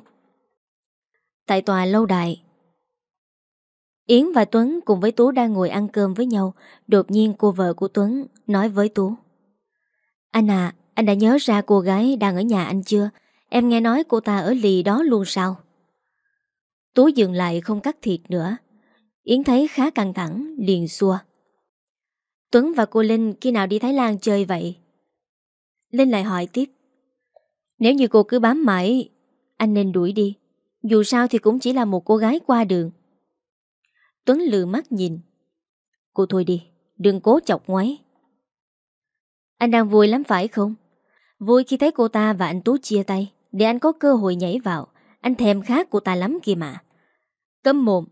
A: Tại tòa lâu đài Yến và Tuấn cùng với Tú đang ngồi ăn cơm với nhau Đột nhiên cô vợ của Tuấn nói với Tú Anh à, anh đã nhớ ra cô gái đang ở nhà anh chưa? Em nghe nói cô ta ở lì đó luôn sao? Tú dừng lại không cắt thịt nữa. Yến thấy khá căng thẳng, liền xua. Tuấn và cô Linh khi nào đi Thái Lan chơi vậy? Linh lại hỏi tiếp. Nếu như cô cứ bám mãi Anh nên đuổi đi. Dù sao thì cũng chỉ là một cô gái qua đường. Tuấn lừa mắt nhìn. Cô thôi đi Đừng cố chọc ngoáy. Anh đang vui lắm phải không? Vui khi thấy cô ta và anh Tú chia tay. Để anh có cơ hội nhảy vào, Anh thèm khát của ta lắm kìa mà. Cấm mồm.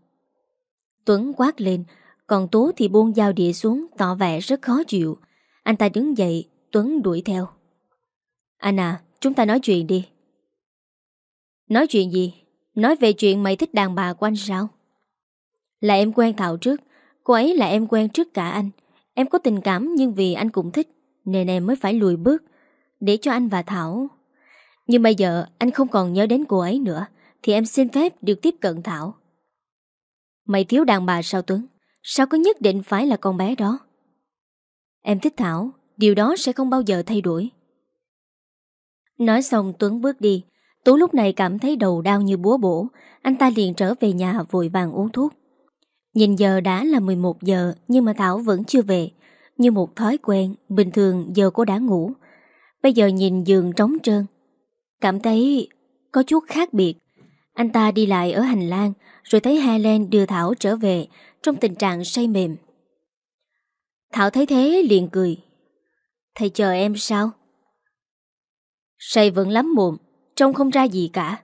A: Tuấn quát lên, Còn Tú thì buông dao đĩa xuống, Tỏ vẻ rất khó chịu. Anh ta đứng dậy, Tuấn đuổi theo. Anh à chúng ta nói chuyện đi. Nói chuyện gì? Nói về chuyện mày thích đàn bà của anh sao? Là em quen Thảo trước, Cô ấy là em quen trước cả anh. Em có tình cảm nhưng vì anh cũng thích, Nên em mới phải lùi bước. Để cho anh và Thảo nhưng bây giờ anh không còn nhớ đến cô ấy nữa, Thì em xin phép được tiếp cận Thảo. Mày thiếu đàn bà sao Tuấn? Sao cứ nhất định phải là con bé đó? Em thích Thảo, Điều đó sẽ không bao giờ thay đổi. Nói xong Tuấn bước đi. Tú lúc này cảm thấy đầu đau như búa bổ. Anh ta liền trở về nhà vội vàng uống thuốc. Nhìn giờ đã là 11 giờ, Nhưng mà Thảo vẫn chưa về. Như một thói quen, Bình thường giờ cô đã ngủ. Bây giờ nhìn giường trống trơn Cảm thấy có chút khác biệt. Anh ta đi lại ở hành lang, Rồi thấy Helen đưa Thảo trở về Trong tình trạng say mềm. Thảo thấy thế liền cười. Thầy chờ em sao? Say vẫn lắm muộn, Trông không ra gì cả.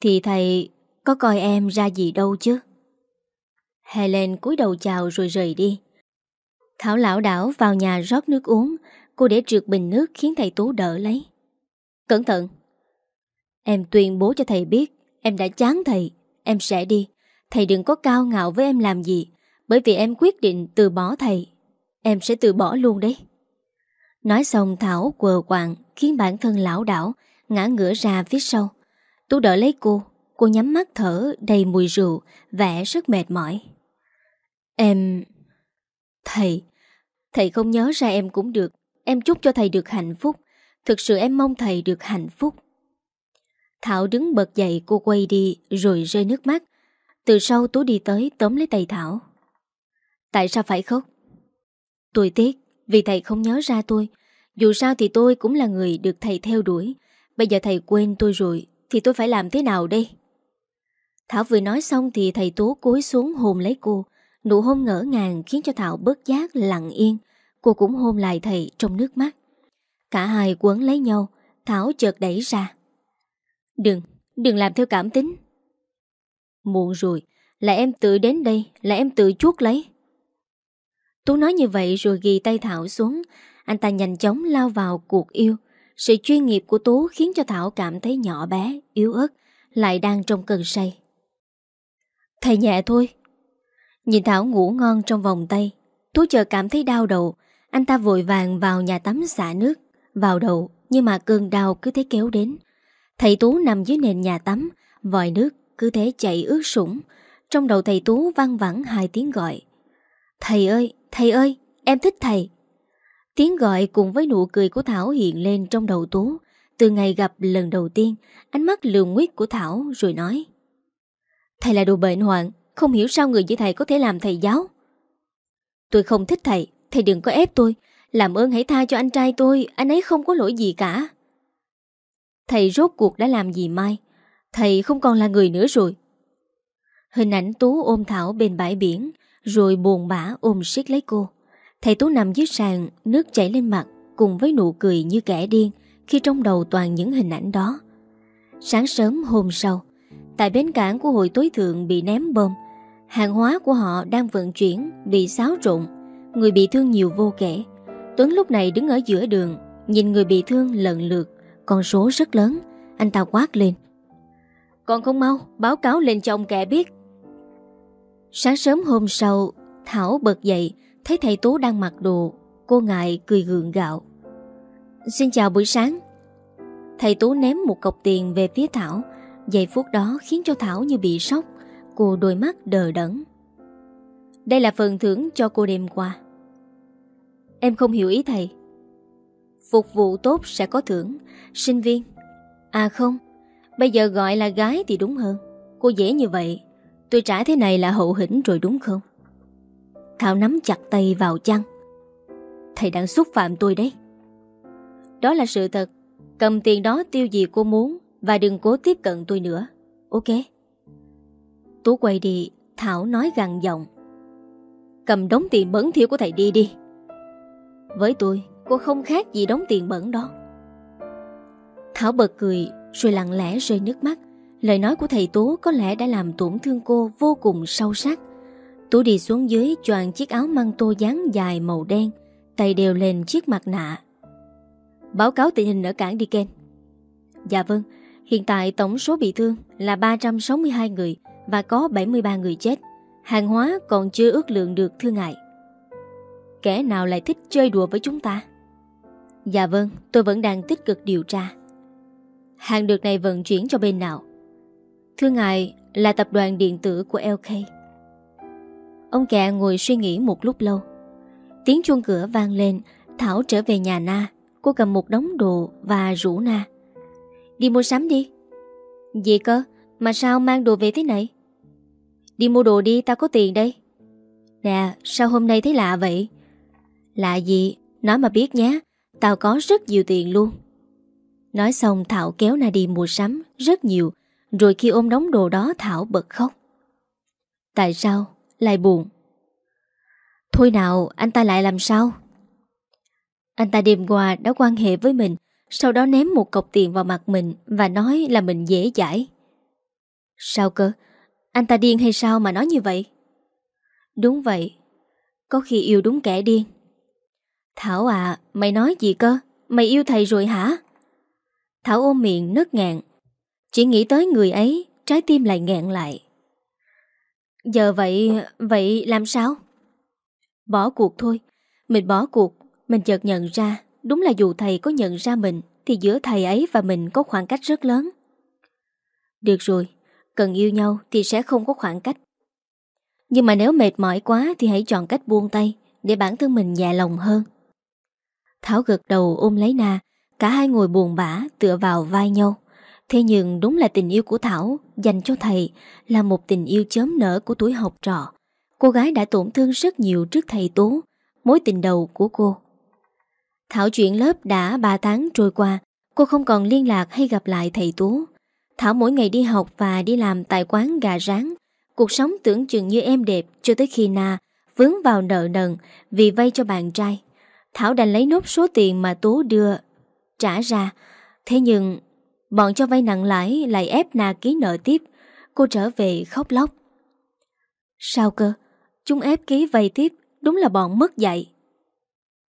A: Thì thầy có coi em ra gì đâu chứ? Helen cúi đầu chào rồi rời đi. Thảo lão đảo vào nhà rót nước uống, Cô để trượt bình nước khiến thầy Tú đỡ lấy. Cẩn thận. Em tuyên bố cho thầy biết, Em đã chán thầy, Em sẽ đi. Thầy đừng có cao ngạo với em làm gì, Bởi vì em quyết định từ bỏ thầy. Em sẽ từ bỏ luôn đấy. Nói xong, Thảo quờ quạng, Khiến bản thân lão đảo, Ngã ngửa ra phía sau. Tú đỡ lấy cô Cô nhắm mắt thở đầy mùi rượu, Vẻ rất mệt mỏi. Em... Thầy... Thầy không nhớ ra em cũng được. Em chúc cho thầy được hạnh phúc. Thực sự em mong thầy được hạnh phúc. Thảo đứng bật dậy, cô quay đi, Rồi rơi nước mắt. Từ sau Tú đi tới, tóm lấy tay Thảo. Tại sao phải khóc? Tôi tiếc, Vì thầy không nhớ ra tôi. Dù sao thì tôi cũng là người được thầy theo đuổi. Bây giờ thầy quên tôi rồi, Thì tôi phải làm thế nào đây? Thảo vừa nói xong thì thầy Tú cúi xuống hôn lấy cô. Nụ hôn ngỡ ngàng khiến cho Thảo bớt giác, lặng yên. Cô cũng hôn lại thầy trong nước mắt. Cả hai quấn lấy nhau Thảo chợt đẩy ra. Đừng, đừng làm theo cảm tính. Muộn rồi Là em tự đến đây Là em tự chuốt lấy. Tú nói như vậy rồi ghi tay Thảo xuống. Anh ta nhanh chóng lao vào cuộc yêu. Sự chuyên nghiệp của Tú khiến cho Thảo cảm thấy nhỏ bé, yếu ớt Lại đang trong cơn say. Thầy nhẹ thôi. Nhìn Thảo ngủ ngon trong vòng tay Tú chờ cảm thấy đau đầu. Anh ta vội vàng vào nhà tắm xả nước. Vào đầu Nhưng mà cơn đau cứ thế kéo đến. Thầy Tú nằm dưới nền nhà tắm Vòi nước cứ thế chạy ướt sũng. Trong đầu thầy Tú văng vẳng hai tiếng gọi. Thầy ơi, thầy ơi, em thích thầy. Tiếng gọi cùng với nụ cười của Thảo hiện lên trong đầu Tú. Từ ngày gặp lần đầu tiên Ánh mắt lường nguyết của Thảo rồi nói Thầy là đồ bệnh hoạn Không hiểu sao người như thầy có thể làm thầy giáo. Tôi không thích thầy Thầy đừng có ép tôi. Làm ơn hãy tha cho anh trai tôi, Anh ấy không có lỗi gì cả. Thầy rốt cuộc đã làm gì Mai? Thầy không còn là người nữa rồi. Hình ảnh Tú ôm Thảo bên bãi biển, Rồi buồn bã ôm siết lấy cô. Thầy Tú nằm dưới sàn, Nước chảy lên mặt, Cùng với nụ cười như kẻ điên Khi trong đầu toàn những hình ảnh đó. Sáng sớm hôm sau, Tại bến cảng của hội tối thượng bị ném bom, Hàng hóa của họ đang vận chuyển Bị xáo trộn, Người bị thương nhiều vô kể. Tuấn lúc này đứng ở giữa đường, Nhìn người bị thương lần lượt, Con số rất lớn, Anh ta quát lên. Còn không mau, báo cáo lên cho ông kẻ biết. Sáng sớm hôm sau, Thảo bật dậy, Thấy thầy Tố đang mặc đồ, Cô ngại cười gượng gạo. Xin chào buổi sáng. Thầy Tố ném một cọc tiền về phía Thảo. Giây phút đó khiến cho Thảo như bị sốc, Cô đôi mắt đờ đẫn. Đây là phần thưởng cho cô đêm qua. Em không hiểu ý thầy. Phục vụ tốt sẽ có thưởng. Sinh viên. À không, Bây giờ gọi là gái thì đúng hơn. Cô dễ như vậy. Tôi trả thế này là hậu hĩnh rồi đúng không? Thảo nắm chặt tay vào chăn. Thầy đang xúc phạm tôi đấy. Đó là sự thật. Cầm tiền đó tiêu gì cô muốn Và đừng cố tiếp cận tôi nữa. Ok. Tú quay đi. Thảo nói gằn giọng. Cầm đống tiền bẩn thiếu của thầy đi đi. Với tôi, Cô không khác gì đóng tiền bẩn đó. Thảo bật cười, Rồi lặng lẽ rơi nước mắt. Lời nói của thầy Tú có lẽ đã làm tổn thương cô Vô cùng sâu sắc. Tú đi xuống dưới, choàng chiếc áo măng tô dáng dài màu đen, Tay đều lên chiếc mặt nạ. Báo cáo tình hình ở cảng đi, ken. Dạ vâng Hiện tại tổng số bị thương là 362 người Và có 73 người chết. Hàng hóa còn chưa ước lượng được, thưa ngại Kẻ nào lại thích chơi đùa với chúng ta Dạ vâng, tôi vẫn đang tích cực điều tra. Hàng được này vận chuyển cho bên nào? Thưa ngài, là tập đoàn điện tử của LK. Ông kẹ ngồi suy nghĩ một lúc lâu. Tiếng chuông cửa vang lên, Thảo trở về nhà Na. Cô cầm một đống đồ và rủ Na. Đi mua sắm đi Gì cơ Mà sao mang đồ về thế này Đi mua đồ đi tao có tiền đây Nè sao hôm nay thấy lạ vậy Lạ gì? Nói mà biết nhé, Tao có rất nhiều tiền luôn. Nói xong, Thảo kéo Na đi mua sắm Rất nhiều, Rồi khi ôm đống đồ đó, Thảo bật khóc. Tại sao? Lại buồn. Thôi nào, anh ta lại làm sao? Anh ta đêm qua đã quan hệ với mình, Sau đó ném một cọc tiền vào mặt mình Và nói là mình dễ dãi. Sao cơ? Anh ta điên hay sao mà nói như vậy? Đúng vậy. Có khi yêu đúng kẻ điên. Thảo à Mày nói gì cơ? Mày yêu thầy rồi hả? Thảo ôm miệng nứt ngạn Chỉ nghĩ tới người ấy, Trái tim lại ngạn lại. Giờ vậy Vậy làm sao? Bỏ cuộc thôi. Mình bỏ cuộc, Mình chợt nhận ra, Đúng là dù thầy có nhận ra mình, Thì giữa thầy ấy và mình có khoảng cách rất lớn. Được rồi, Cần yêu nhau thì sẽ không có khoảng cách. Nhưng mà nếu mệt mỏi quá Thì hãy chọn cách buông tay Để bản thân mình nhẹ lòng hơn. Thảo gật đầu ôm lấy Na, Cả hai ngồi buồn bã tựa vào vai nhau. Thế nhưng đúng là tình yêu của Thảo Dành cho thầy Là một tình yêu chớm nở của tuổi học trò. Cô gái đã tổn thương rất nhiều trước thầy Tố, Mối tình đầu của cô. Thảo chuyển lớp đã 3 tháng trôi qua, Cô không còn liên lạc hay gặp lại thầy Tố. Thảo mỗi ngày đi học và đi làm tại quán gà rán. Cuộc sống tưởng chừng như êm đẹp Cho tới khi Na vướng vào nợ nần Vì vay cho bạn trai. Thảo đành lấy nốt số tiền mà Tố đưa. Trả ra. Thế nhưng, Bọn cho vay nặng lãi lại ép Na ký nợ tiếp. Cô trở về khóc lóc. Sao cơ? Chúng ép ký vay tiếp, Đúng là bọn mất dạy.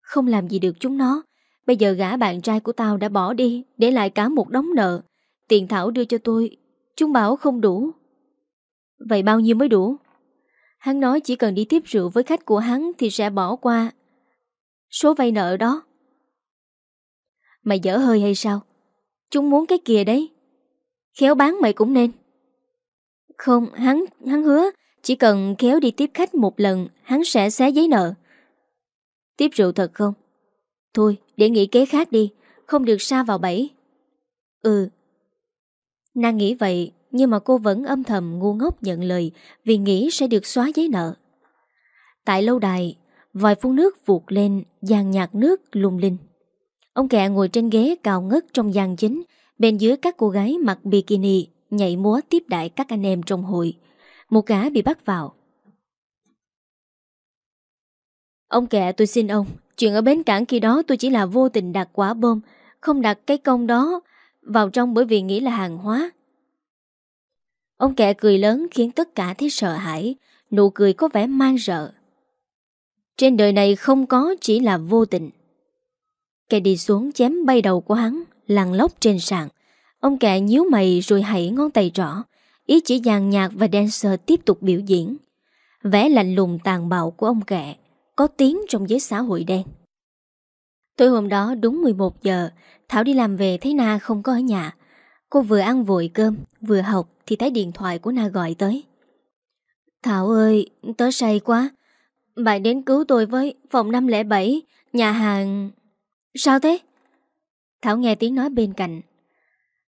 A: Không làm gì được chúng nó. Bây giờ gã bạn trai của tao đã bỏ đi, Để lại cả một đống nợ. Tiền Thảo đưa cho tôi. Chúng bảo không đủ. Vậy bao nhiêu mới đủ? Hắn nói chỉ cần đi tiếp rượu với khách của hắn Thì sẽ bỏ qua. Số vay nợ đó. Mày dở hơi hay sao? Chúng muốn cái kia đấy. Khéo bán mày cũng nên. Không, hắn hắn hứa Chỉ cần khéo đi tiếp khách một lần, Hắn sẽ xé giấy nợ. Tiếp rượu thật không? Thôi, để nghĩ kế khác đi, Không được xa vào bẫy. Ừ. Nàng nghĩ vậy, Nhưng mà cô vẫn âm thầm ngu ngốc nhận lời Vì nghĩ sẽ được xóa giấy nợ. Tại lâu đài Vòi phun nước vụt lên, dàn nhạt nước lung linh. Ông kẹ ngồi trên ghế cao ngất trong gian chính, Bên dưới các cô gái mặc bikini, Nhảy múa tiếp đại các anh em trong hội. Một gã bị bắt vào. Ông kẹ, tôi xin ông, Chuyện ở bến cảng khi đó tôi chỉ là vô tình đặt quả bom, Không đặt cái công đó Vào trong bởi vì nghĩ là hàng hóa. Ông kẹ cười lớn khiến tất cả thấy sợ hãi, Nụ cười có vẻ mang rợ trên đời này không có chỉ là vô tình. Kẻ đi xuống chém bay đầu của hắn, Lăn lóc trên sàn. Ông kẹ nhíu mày rồi hãy ngón tay rõ Ý chỉ dàn nhạc và dancer tiếp tục biểu diễn. Vẽ lạnh lùng tàn bạo của ông kẹ Có tiếng trong giới xã hội đen. Tối hôm đó đúng 11 giờ, Thảo đi làm về thấy Na không có ở nhà. Cô vừa ăn vội cơm, Vừa học thì thấy điện thoại của Na gọi tới. Thảo ơi, Tớ say quá bạn đến cứu tôi với phòng 507 Nhà hàng Sao thế? Thảo nghe tiếng nói bên cạnh.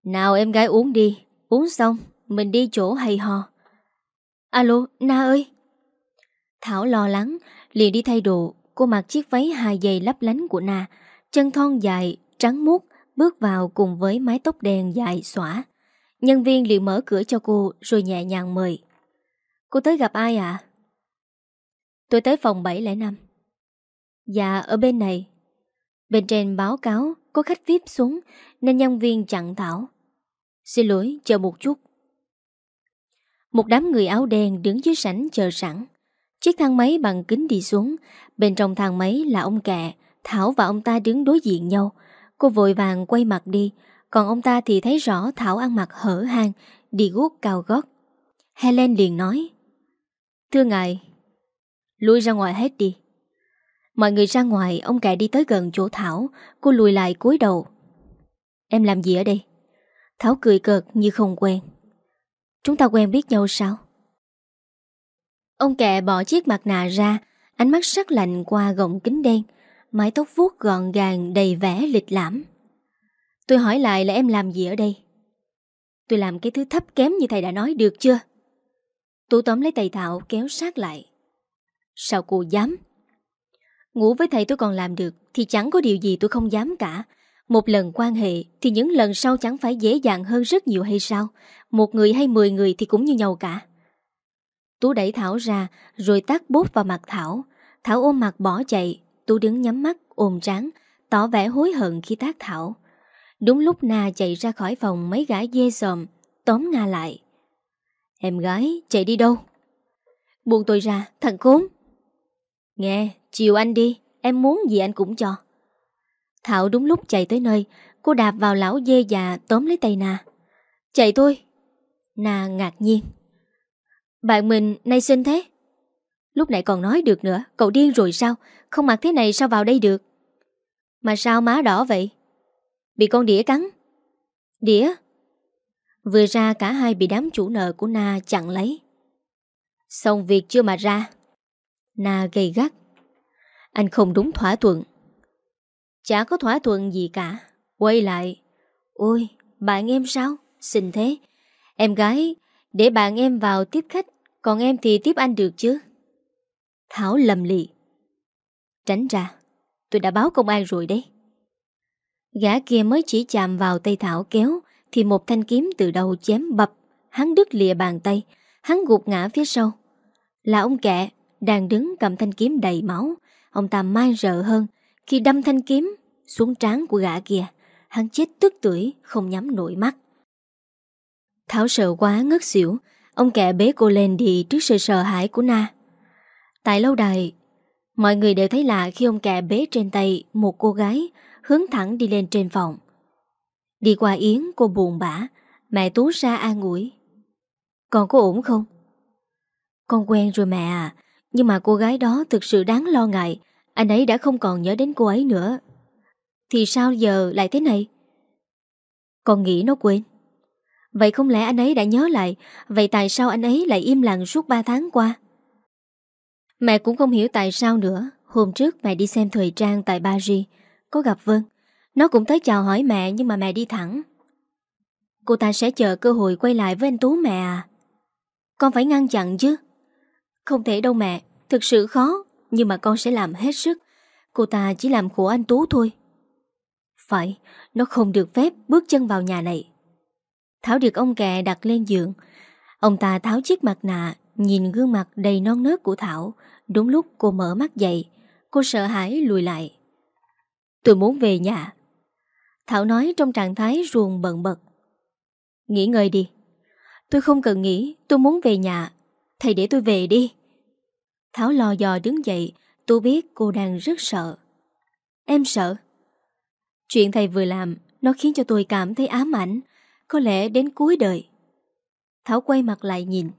A: Nào em gái uống đi, uống xong, mình đi chỗ hay ho. Alo, Na ơi! Thảo lo lắng, liền đi thay đồ, cô mặc chiếc váy hai dây lấp lánh của Na, chân thon dài, trắng muốt, bước vào cùng với mái tóc đen dài xõa. Nhân viên liền mở cửa cho cô rồi nhẹ nhàng mời. Cô tới gặp ai ạ? À? Tôi tới phòng 705. Dạ, ở bên này. Bên trên báo cáo có khách VIP xuống nên nhân viên chặn Thảo. Xin lỗi, chờ một chút. Một đám người áo đen đứng dưới sảnh chờ sẵn. Chiếc thang máy bằng kính đi xuống. Bên trong thang máy là ông kẹ, Thảo và ông ta đứng đối diện nhau. Cô vội vàng quay mặt đi, còn ông ta thì thấy rõ Thảo ăn mặc hở hang, đi guốc cao gót. Helen liền nói Thưa ngài, lui ra ngoài hết đi. Mọi người ra ngoài, Ông kẹ đi tới gần chỗ Thảo Cô lùi lại cúi đầu Em làm gì ở đây Thảo cười cợt như không quen Chúng ta quen biết nhau sao Ông kẹ bỏ chiếc mặt nạ ra, Ánh mắt sắc lạnh qua gọng kính đen, Mái tóc vuốt gọn gàng đầy vẻ lịch lãm Tôi hỏi lại là em làm gì ở đây? Tôi làm cái thứ thấp kém như thầy đã nói được chưa? Tụ tóm lấy tay Thảo kéo sát lại. Sao cô dám? Ngủ với thầy tôi còn làm được Thì chẳng có điều gì tôi không dám cả. Một lần quan hệ Thì những lần sau chẳng phải dễ dàng hơn rất nhiều hay sao? Một người hay mười người thì cũng như nhau cả. Tú đẩy Thảo ra, Rồi tắt bốt vào mặt Thảo. Thảo ôm mặt bỏ chạy, Tú đứng nhắm mắt, ôm trán, Tỏ vẻ hối hận khi tác Thảo. Đúng lúc Na chạy ra khỏi phòng, Mấy gã dê sòm Tóm Nga lại. Em gái, chạy đi đâu? Buông tôi ra, thằng khốn. Nghe, Chiều anh đi, Em muốn gì anh cũng cho. Thảo đúng lúc chạy tới nơi, Cô đạp vào lão dê già tóm lấy tay Na Chạy thôi. Na ngạc nhiên. Bạn mình nay xinh thế. Lúc nãy còn nói được nữa, Cậu điên rồi sao? Không mặc thế này sao vào đây được? Mà sao má đỏ vậy? Bị con đĩa cắn. Đĩa? Vừa ra cả hai bị đám chủ nợ của Na chặn lấy. Xong việc chưa mà ra? Na gầy gắt. Anh không đúng thỏa thuận. Chả có thỏa thuận gì cả. Quay lại. Ôi, bạn em sao? Xin thế. Em gái, Để bạn em vào tiếp khách, Còn em thì tiếp anh được chứ? Thảo lầm lì. Tránh ra. Tôi đã báo công an rồi đấy. Gã kia mới chỉ chạm vào tay Thảo kéo, Thì một thanh kiếm từ đầu chém bập. Hắn đứt lìa bàn tay. Hắn gục ngã phía sau. Là ông kẹ đang đứng cầm thanh kiếm đầy máu. Ông ta mai rợ hơn. Khi đâm thanh kiếm xuống trán của gã kia, Hắn chết tức tuổi Không nhắm nổi mắt. Thảo sợ quá ngất xỉu, Ông kẹ bế cô lên đi trước sự sợ hãi của Na. Tại lâu đài, Mọi người đều thấy lạ khi ông kẹ bế trên tay Một cô gái Hướng thẳng đi lên trên phòng. Đi qua Yến, cô buồn bã, Mẹ Tú ra an ủi. Con có ổn không? Con quen rồi mẹ à. Nhưng mà cô gái đó thực sự đáng lo ngại. Anh ấy đã không còn nhớ đến cô ấy nữa. Thì sao giờ lại thế này? Con nghĩ nó quên. Vậy không lẽ anh ấy đã nhớ lại? Vậy tại sao anh ấy lại im lặng suốt 3 tháng qua? Mẹ cũng không hiểu tại sao nữa. Hôm trước mẹ đi xem thời trang tại Paris. Có gặp Vân. Nó cũng tới chào hỏi mẹ, nhưng mà mẹ đi thẳng. Cô ta sẽ chờ cơ hội quay lại với anh Tú mẹ à? Con phải ngăn chặn chứ. Không thể đâu mẹ, Thực sự khó, nhưng mà con sẽ làm hết sức. Cô ta chỉ làm khổ anh Tú thôi. Phải, Nó không được phép bước chân vào nhà này. Thảo được ông kẹ đặt lên giường. Ông ta tháo chiếc mặt nạ, Nhìn gương mặt đầy non nớt của Thảo. Đúng lúc cô mở mắt dậy, Cô sợ hãi lùi lại. Tôi muốn về nhà. Thảo nói trong trạng thái ruồng bận bật. Nghỉ ngơi đi. Tôi không cần nghỉ, Tôi muốn về nhà. Thầy để tôi về đi. Thảo lò dò đứng dậy Tôi biết cô đang rất sợ. Em sợ? Chuyện thầy vừa làm, Nó khiến cho tôi cảm thấy ám ảnh, Có lẽ đến cuối đời. Thảo quay mặt lại nhìn.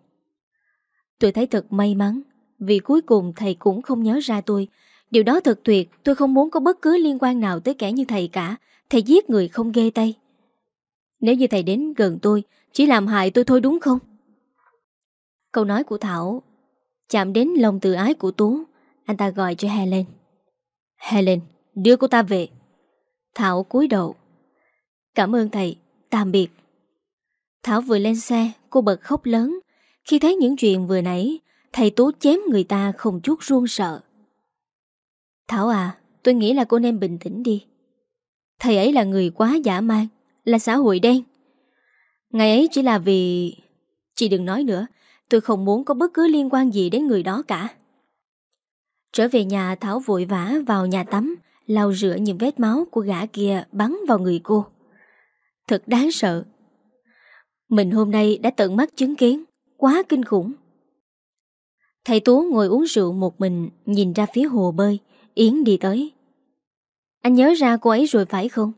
A: Tôi thấy thật may mắn, Vì cuối cùng thầy cũng không nhớ ra tôi. Điều đó thật tuyệt, Tôi không muốn có bất cứ liên quan nào tới kẻ như thầy cả. Thầy giết người không ghê tay. Nếu như thầy đến gần tôi, Chỉ làm hại tôi thôi đúng không? Câu nói của Thảo Chạm đến lòng tự ái của Tú. Anh ta gọi cho Helen. Helen, đưa cô ta về. Thảo cúi đầu. Cảm ơn thầy, tạm biệt. Thảo vừa lên xe Cô bật khóc lớn. Khi thấy những chuyện vừa nãy Thầy Tú chém người ta không chút run sợ. Thảo à Tôi nghĩ là cô nên bình tĩnh đi. Thầy ấy là người quá giả man Là xã hội đen. Ngày ấy chỉ là vì Chị đừng nói nữa Tôi không muốn có bất cứ liên quan gì đến người đó cả. Trở về nhà, Thảo vội vã vào nhà tắm, lau rửa những vết máu của gã kia bắn vào người cô. Thật đáng sợ. Mình hôm nay đã tận mắt chứng kiến. Quá kinh khủng. Thầy Tú ngồi uống rượu một mình, Nhìn ra phía hồ bơi, Yến đi tới. Anh nhớ ra cô ấy rồi phải không?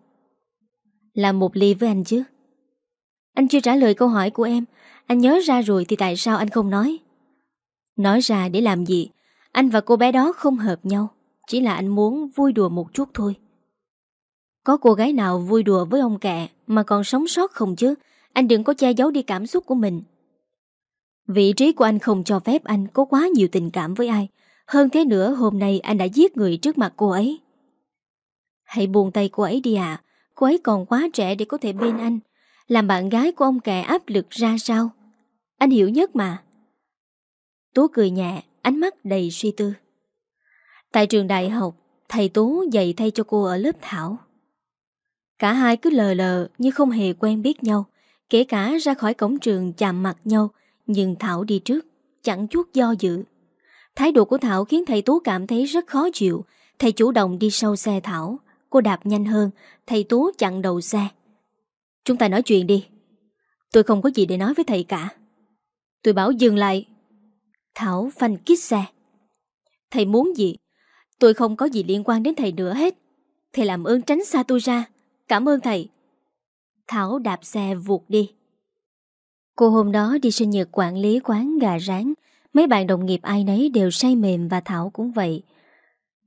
A: Làm một ly với anh chứ? Anh chưa trả lời câu hỏi của em anh nhớ ra rồi thì tại sao anh không nói? Nói ra để làm gì? Anh và cô bé đó không hợp nhau, Chỉ là anh muốn vui đùa một chút thôi. Có cô gái nào vui đùa với ông kẹ Mà còn sống sót không chứ? Anh đừng có che giấu đi cảm xúc của mình. Vị trí của anh không cho phép anh có quá nhiều tình cảm với ai. Hơn thế nữa, hôm nay anh đã giết người trước mặt cô ấy. Hãy buông tay cô ấy đi à Cô ấy còn quá trẻ để có thể bên anh. Làm bạn gái của ông kẻ áp lực ra sao? Anh hiểu nhất mà. Tú cười nhẹ, Ánh mắt đầy suy tư. Tại trường đại học, Thầy Tú dạy thay cho cô ở lớp Thảo. Cả hai cứ lờ lờ Như không hề quen biết nhau, Kể cả ra khỏi cổng trường chạm mặt nhau, Nhưng Thảo đi trước, Chẳng chút do dự. Thái độ của Thảo khiến thầy Tú cảm thấy rất khó chịu. Thầy chủ động đi sau xe Thảo. Cô đạp nhanh hơn, Thầy Tú chặn đầu xe. Chúng ta nói chuyện đi. Tôi không có gì để nói với thầy cả. Tôi bảo dừng lại. Thảo phanh kít xe. Thầy muốn gì? Tôi không có gì liên quan đến thầy nữa hết. Thầy làm ơn tránh xa tôi ra. Cảm ơn thầy. Thảo đạp xe vụt đi. Cô hôm đó đi sinh nhật quản lý quán gà rán. Mấy bạn đồng nghiệp ai nấy đều say mềm và Thảo cũng vậy.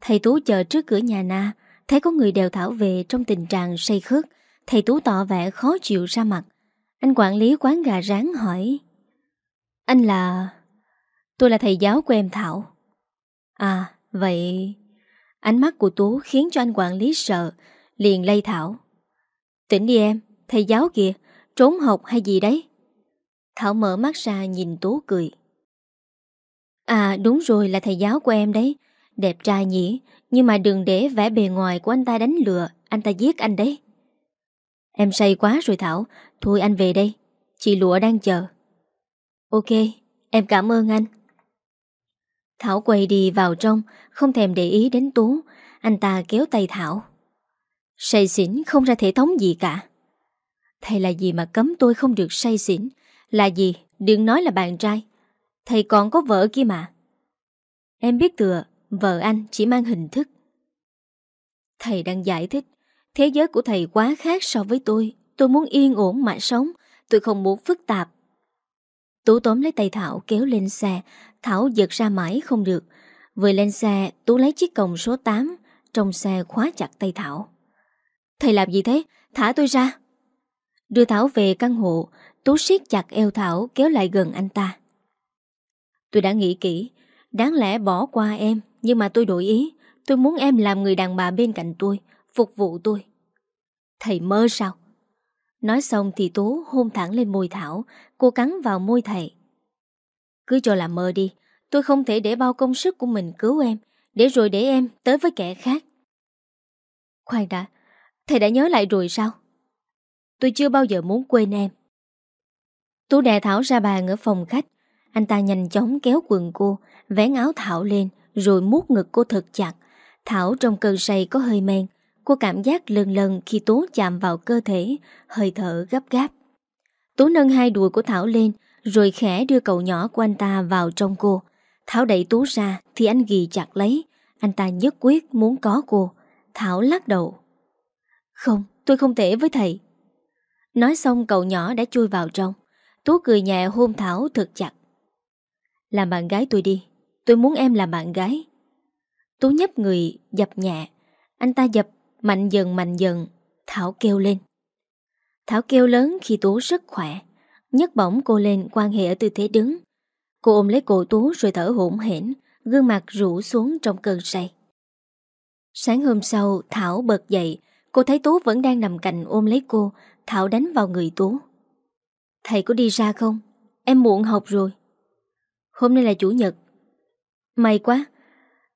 A: Thầy Tú chờ trước cửa nhà Na. Thấy có người đèo Thảo về trong tình trạng say khước, Thầy Tú tỏ vẻ khó chịu ra mặt. Anh quản lý quán gà rán hỏi anh là... Tôi là thầy giáo của em Thảo. À vậy Ánh mắt của Tú khiến cho anh quản lý sợ, Liền lây Thảo. Tỉnh đi em, Thầy giáo kìa, Trốn học hay gì đấy? Thảo mở mắt ra nhìn Tú cười. À đúng rồi, là thầy giáo của em đấy. Đẹp trai nhỉ, Nhưng mà đừng để vẻ bề ngoài của anh ta đánh lừa, Anh ta giết anh đấy. Em say quá rồi Thảo, Thôi anh về đây, Chị Lụa đang chờ. Ok, em cảm ơn anh. Thảo quay đi vào trong, Không thèm để ý đến Tú. Anh ta kéo tay Thảo. Say xỉn không ra thể thống gì cả. Thầy là gì mà cấm tôi không được say xỉn? Là gì? Đừng nói là bạn trai. Thầy còn có vợ kia mà. Em biết tựa, Vợ anh chỉ mang hình thức. Thầy đang giải thích, Thế giới của thầy quá khác so với tôi. Tôi muốn yên ổn mà sống. Tôi không muốn phức tạp. Tú tóm lấy tay Thảo kéo lên xe. Thảo giật ra mãi không được. Vừa lên xe, Tú lấy chiếc còng số 8 Trong xe khóa chặt tay Thảo. Thầy làm gì thế? Thả tôi ra. Đưa Thảo về căn hộ, Tú siết chặt eo Thảo kéo lại gần anh ta. Tôi đã nghĩ kỹ, Đáng lẽ bỏ qua em, Nhưng mà tôi đổi ý. Tôi muốn em làm người đàn bà bên cạnh tôi, Phục vụ tôi. Thầy mơ sao? Nói xong thì Tố hôn thẳng lên môi Thảo Cô cắn vào môi thầy. Cứ cho là mơ đi, Tôi không thể để bao công sức của mình cứu em, Để rồi để em tới với kẻ khác. Khoan đã, Thầy đã nhớ lại rồi sao? Tôi chưa bao giờ muốn quên em. Tú đè Thảo ra bàn ở phòng khách, Anh ta nhanh chóng kéo quần cô, Vén áo Thảo lên, Rồi mút ngực cô thật chặt. Thảo trong cơn say có hơi men Cô cảm giác lần lần khi Tú chạm vào cơ thể Hơi thở gấp gáp. Tú nâng hai đùi của Thảo lên Rồi khẽ đưa cậu nhỏ của anh ta vào trong cô. Thảo đẩy Tú ra Thì anh ghi chặt lấy. Anh ta nhất quyết muốn có cô. Thảo lắc đầu. Không, tôi không thể với thầy. Nói xong cậu nhỏ đã chui vào trong. Tú cười nhẹ hôn Thảo thật chặt. Làm bạn gái tôi đi Tôi muốn em làm bạn gái. Tú nhấp người dập nhẹ. Anh ta dập mạnh dần mạnh dần, Thảo kêu lên. Thảo kêu lớn khi Tú rất khỏe. Nhấc bổng cô lên quan hệ ở tư thế đứng. Cô ôm lấy cổ Tú rồi thở hổn hển, Gương mặt rũ xuống trong cơn say. Sáng hôm sau, Thảo bật dậy. Cô thấy Tú vẫn đang nằm cạnh ôm lấy cô. Thảo đánh vào người Tú. Thầy có đi ra không? Em muộn học rồi. Hôm nay là chủ nhật. May quá.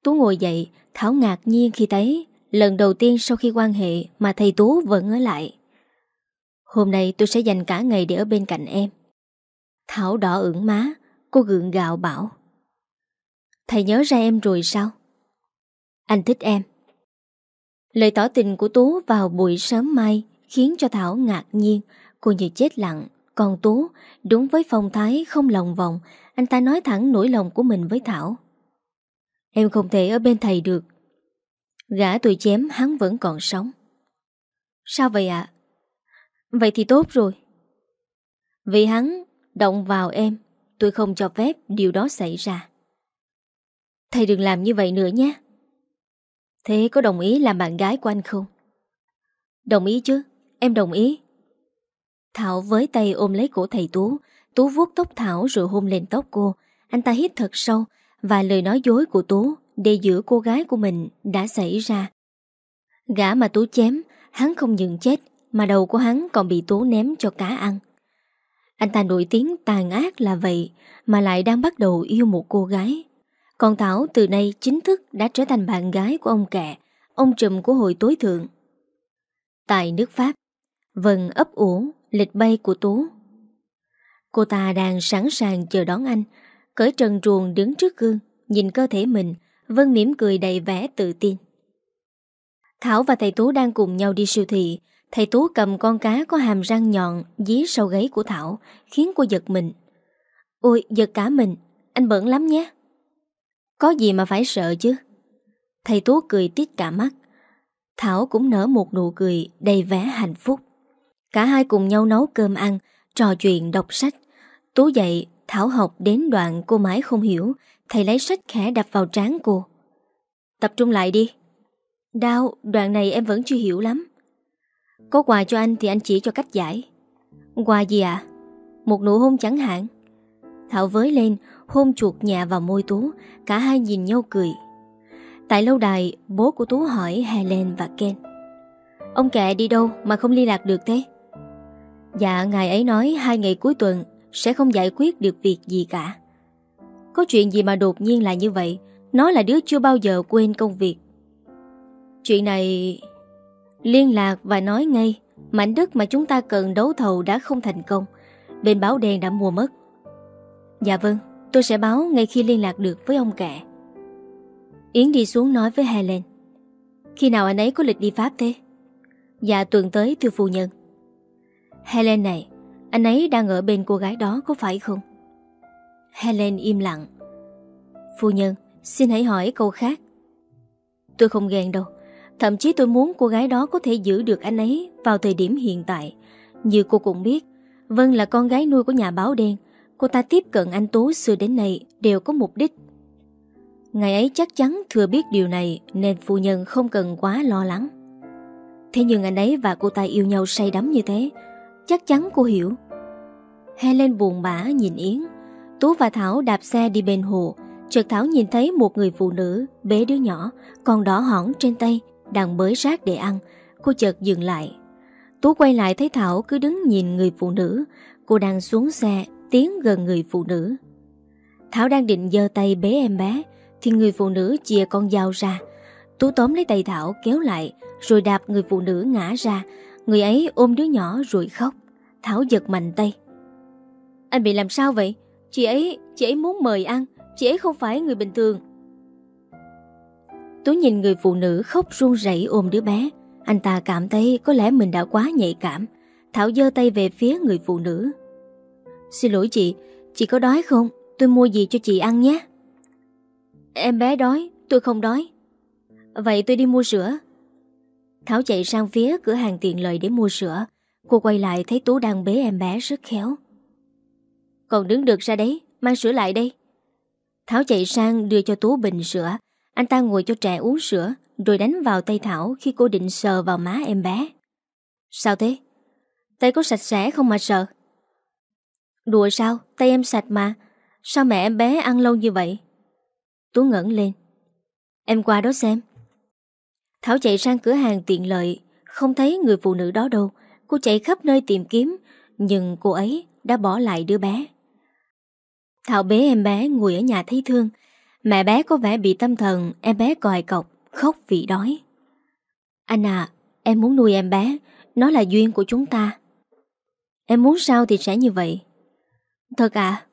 A: Tú ngồi dậy. Thảo ngạc nhiên khi thấy Lần đầu tiên sau khi quan hệ Mà thầy Tú vẫn ở lại. Hôm nay tôi sẽ dành cả ngày để ở bên cạnh em. Thảo đỏ ửng má, Cô gượng gạo bảo. Thầy nhớ ra em rồi sao? Anh thích em. Lời tỏ tình của Tú vào buổi sớm mai Khiến cho Thảo ngạc nhiên. Cô như chết lặng. Còn Tú, đúng với phong thái không lòng vòng, Anh ta nói thẳng nỗi lòng của mình với Thảo. Em không thể ở bên thầy được. Gã tôi chém, hắn vẫn còn sống. Sao vậy ạ? Vậy thì tốt rồi. Vì hắn động vào em, Tôi không cho phép điều đó xảy ra. Thầy đừng làm như vậy nữa nhé. Thế có đồng ý làm bạn gái của anh không? Đồng ý chứ, Em đồng ý. Thảo với tay ôm lấy cổ thầy Tú Tú vuốt tóc Thảo rồi hôn lên tóc cô. Anh ta hít thật sâu Và lời nói dối của Tú. Để giữa cô gái của mình đã xảy ra. Gã mà Tú chém, Hắn không những chết, Mà đầu của hắn còn bị Tú ném cho cá ăn. Anh ta nổi tiếng tàn ác là vậy, Mà lại đang bắt đầu yêu một cô gái. Còn Thảo từ nay chính thức đã trở thành bạn gái của ông kẹ, Ông trùm của hội tối thượng. Tại nước Pháp, vần ấp ủ lịch bay của Tú. Cô ta đang sẵn sàng chờ đón anh, Cởi trần truồng đứng trước gương, Nhìn cơ thể mình Vân mỉm cười đầy vẻ tự tin. Thảo và thầy Tú đang cùng nhau đi siêu thị. Thầy Tú cầm con cá có hàm răng nhọn Dí sau gáy của Thảo, Khiến cô giật mình. Ôi, giật cả mình. Anh bẩn lắm nhé. Có gì mà phải sợ chứ? Thầy Tú cười tít cả mắt. Thảo cũng nở một nụ cười đầy vẻ hạnh phúc. Cả hai cùng nhau nấu cơm ăn, Trò chuyện, đọc sách. Tú dậy Thảo học đến đoạn cô mãi không hiểu Thầy lấy sách khẽ đập vào trán cô. Tập trung lại đi. Đau, đoạn này em vẫn chưa hiểu lắm. Có quà cho anh thì anh chỉ cho cách giải. Quà gì ạ? À? Một nụ hôn chẳng hạn. Thảo với lên Hôn chuột nhà vào môi Tú Cả hai nhìn nhau cười. Tại lâu đài Bố của Tú hỏi Helen và Ken. Ông kệ đi đâu mà không liên lạc được thế? Dạ ngài ấy nói Hai ngày cuối tuần Sẽ không giải quyết được việc gì cả. Có chuyện gì mà đột nhiên là như vậy Nó là đứa chưa bao giờ quên công việc Chuyện này liên lạc và nói ngay mảnh đất mà chúng ta cần đấu thầu đã không thành công. Bên báo đen đã mua mất. Dạ vâng, tôi sẽ báo ngay khi liên lạc được với ông kẹ. Yến đi xuống nói với Helen. Khi nào anh ấy có lịch đi Pháp thế? Dạ tuần tới thưa phu nhân. Helen này, anh ấy đang ở bên cô gái đó có phải không? Helen im lặng. Phu nhân, xin hãy hỏi câu khác. Tôi không ghen đâu. Thậm chí tôi muốn cô gái đó có thể giữ được anh ấy vào thời điểm hiện tại. Như cô cũng biết, Vân là con gái nuôi của nhà báo đen. Cô ta tiếp cận anh tú xưa đến nay đều có mục đích. Ngày ấy chắc chắn thừa biết điều này nên phu nhân không cần quá lo lắng. Thế nhưng anh ấy và cô ta yêu nhau say đắm như thế, chắc chắn cô hiểu. Helen buồn bã nhìn Yến. Tú và Thảo đạp xe đi bên hồ. Chợt Thảo nhìn thấy một người phụ nữ bế đứa nhỏ, còn đỏ hỏn trên tay, đang bới rác để ăn. Cô chợt dừng lại. Tú quay lại thấy Thảo cứ đứng nhìn người phụ nữ. Cô đang xuống xe Tiến gần người phụ nữ. Thảo đang định giơ tay bế em bé Thì người phụ nữ chìa con dao ra. Tú tóm lấy tay Thảo kéo lại Rồi đạp người phụ nữ ngã ra. Người ấy ôm đứa nhỏ rồi khóc. Thảo giật mạnh tay. Anh bị làm sao vậy? Chị ấy, chị ấy muốn mời ăn Chị ấy không phải người bình thường. Tú nhìn người phụ nữ khóc run rẩy ôm đứa bé. Anh ta cảm thấy có lẽ mình đã quá nhạy cảm. Thảo giơ tay về phía người phụ nữ. Xin lỗi chị Chị có đói không? Tôi mua gì cho chị ăn nhé. Em bé đói Tôi không đói. Vậy tôi đi mua sữa. Thảo chạy sang phía cửa hàng tiện lợi để mua sữa. Cô quay lại thấy Tú đang bế em bé rất khéo. Còn đứng được ra đấy, Mang sữa lại đây. Thảo chạy sang đưa cho Tú bình sữa. Anh ta ngồi cho trẻ uống sữa, Rồi đánh vào tay Thảo khi cô định sờ vào má em bé. Sao thế? Tay có sạch sẽ không mà sờ Đùa sao? Tay em sạch mà. Sao mẹ em bé ăn lâu như vậy? Tú ngẩn lên. Em qua đó xem. Thảo chạy sang cửa hàng tiện lợi. Không thấy người phụ nữ đó đâu. Cô chạy khắp nơi tìm kiếm, Nhưng cô ấy đã bỏ lại đứa bé. Thảo bế em bé ngồi ở nhà thấy thương. Mẹ bé có vẻ bị tâm thần Em bé còi cọc Khóc vì đói. Anh à Em muốn nuôi em bé. Nó là duyên của chúng ta. Em muốn sao thì sẽ như vậy. Thật à?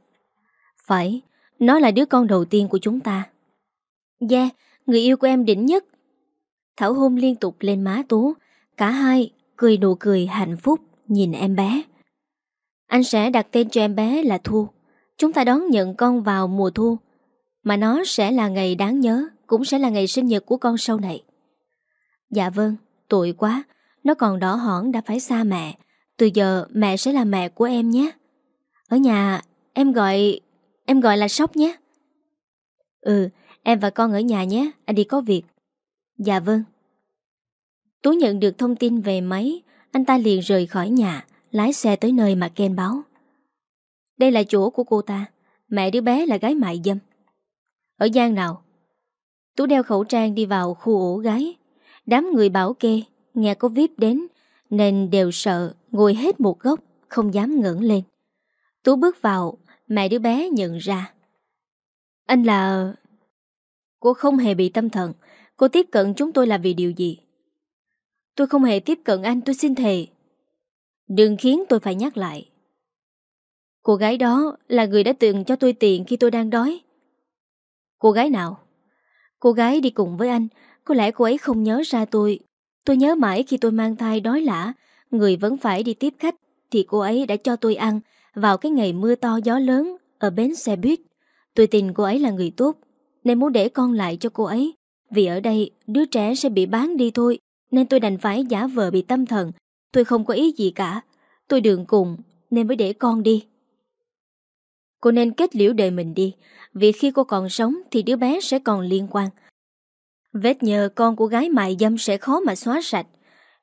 A: Phải Nó là đứa con đầu tiên của chúng ta. Yeah, Người yêu của em đỉnh nhất. Thảo hôn liên tục lên má Tú. Cả hai cười nụ cười hạnh phúc Nhìn em bé. Anh sẽ đặt tên cho em bé là Thu. Chúng ta đón nhận con vào mùa thu. Mà nó sẽ là ngày đáng nhớ, Cũng sẽ là ngày sinh nhật của con sau này. Dạ vâng Tội quá. Nó còn đỏ hỏn đã phải xa mẹ. Từ giờ mẹ sẽ là mẹ của em nhé. Ở nhà, em gọi Em gọi là Sóc nhé. Ừ em và con ở nhà nhé, Anh đi có việc. Dạ vâng. Tú nhận được thông tin về máy, Anh ta liền rời khỏi nhà, Lái xe tới nơi mà Ken báo. Đây là chỗ của cô ta Mẹ đứa bé là gái mại dâm ở gian nào? Tú đeo khẩu trang đi vào khu ổ gái. Đám người bảo kê, nghe có VIP đến nên đều sợ ngồi hết một góc, không dám ngẩng lên. Tú bước vào, mẹ đứa bé nhận ra. Anh là... Cô không hề bị tâm thần, cô tiếp cận chúng tôi là vì điều gì? Tôi không hề tiếp cận anh, tôi xin thề. Đừng khiến tôi phải nhắc lại. Cô gái đó là người đã từng cho tôi tiền khi tôi đang đói. Cô gái nào? Cô gái đi cùng với anh, có lẽ cô ấy không nhớ ra tôi. Tôi nhớ mãi khi tôi mang thai đói lã, người vẫn phải đi tiếp khách, thì cô ấy đã cho tôi ăn vào cái ngày mưa to gió lớn ở bến xe buýt. Tôi tin cô ấy là người tốt, nên muốn để con lại cho cô ấy. Vì ở đây, đứa trẻ sẽ bị bán đi thôi, nên tôi đành phải giả vờ bị tâm thần. Tôi không có ý gì cả. Tôi đường cùng, nên mới để con đi. Cô nên kết liễu đời mình đi, vì khi cô còn sống thì đứa bé sẽ còn liên quan. Vết nhờ con của gái mại dâm sẽ khó mà xóa sạch.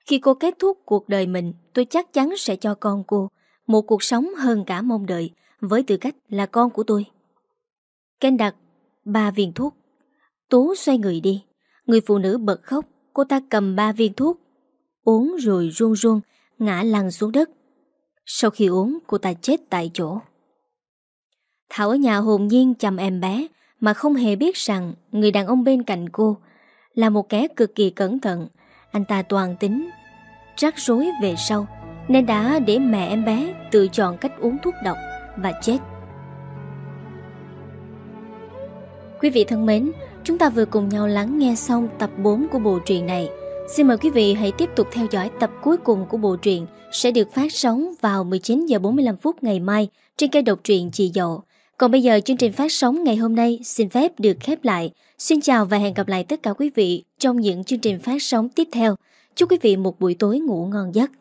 A: Khi cô kết thúc cuộc đời mình, tôi chắc chắn sẽ cho con cô một cuộc sống hơn cả mong đợi, với tư cách là con của tôi. Ken đặt ba viên thuốc. Tú xoay người đi. Người phụ nữ bật khóc, cô ta cầm ba viên thuốc. Uống rồi run run, ngã lăn xuống đất. Sau khi uống, cô ta chết tại chỗ. Thảo ở nhà hồn nhiên chăm em bé, mà không hề biết rằng người đàn ông bên cạnh cô là một kẻ cực kỳ cẩn thận. Anh ta toàn tính, rắc rối về sau, nên đã để mẹ em bé tự chọn cách uống thuốc độc và chết. Quý vị thân mến, chúng ta vừa cùng nhau lắng nghe xong tập 4 của bộ truyện này. Xin mời quý vị hãy tiếp tục theo dõi tập cuối cùng của bộ truyện sẽ được phát sóng vào 19 giờ 45 phút ngày mai trên kênh độc truyện Chị Dậu. Còn bây giờ chương trình phát sóng ngày hôm nay xin phép được khép lại. Xin chào và hẹn gặp lại tất cả quý vị trong những chương trình phát sóng tiếp theo. Chúc quý vị một buổi tối ngủ ngon giấc.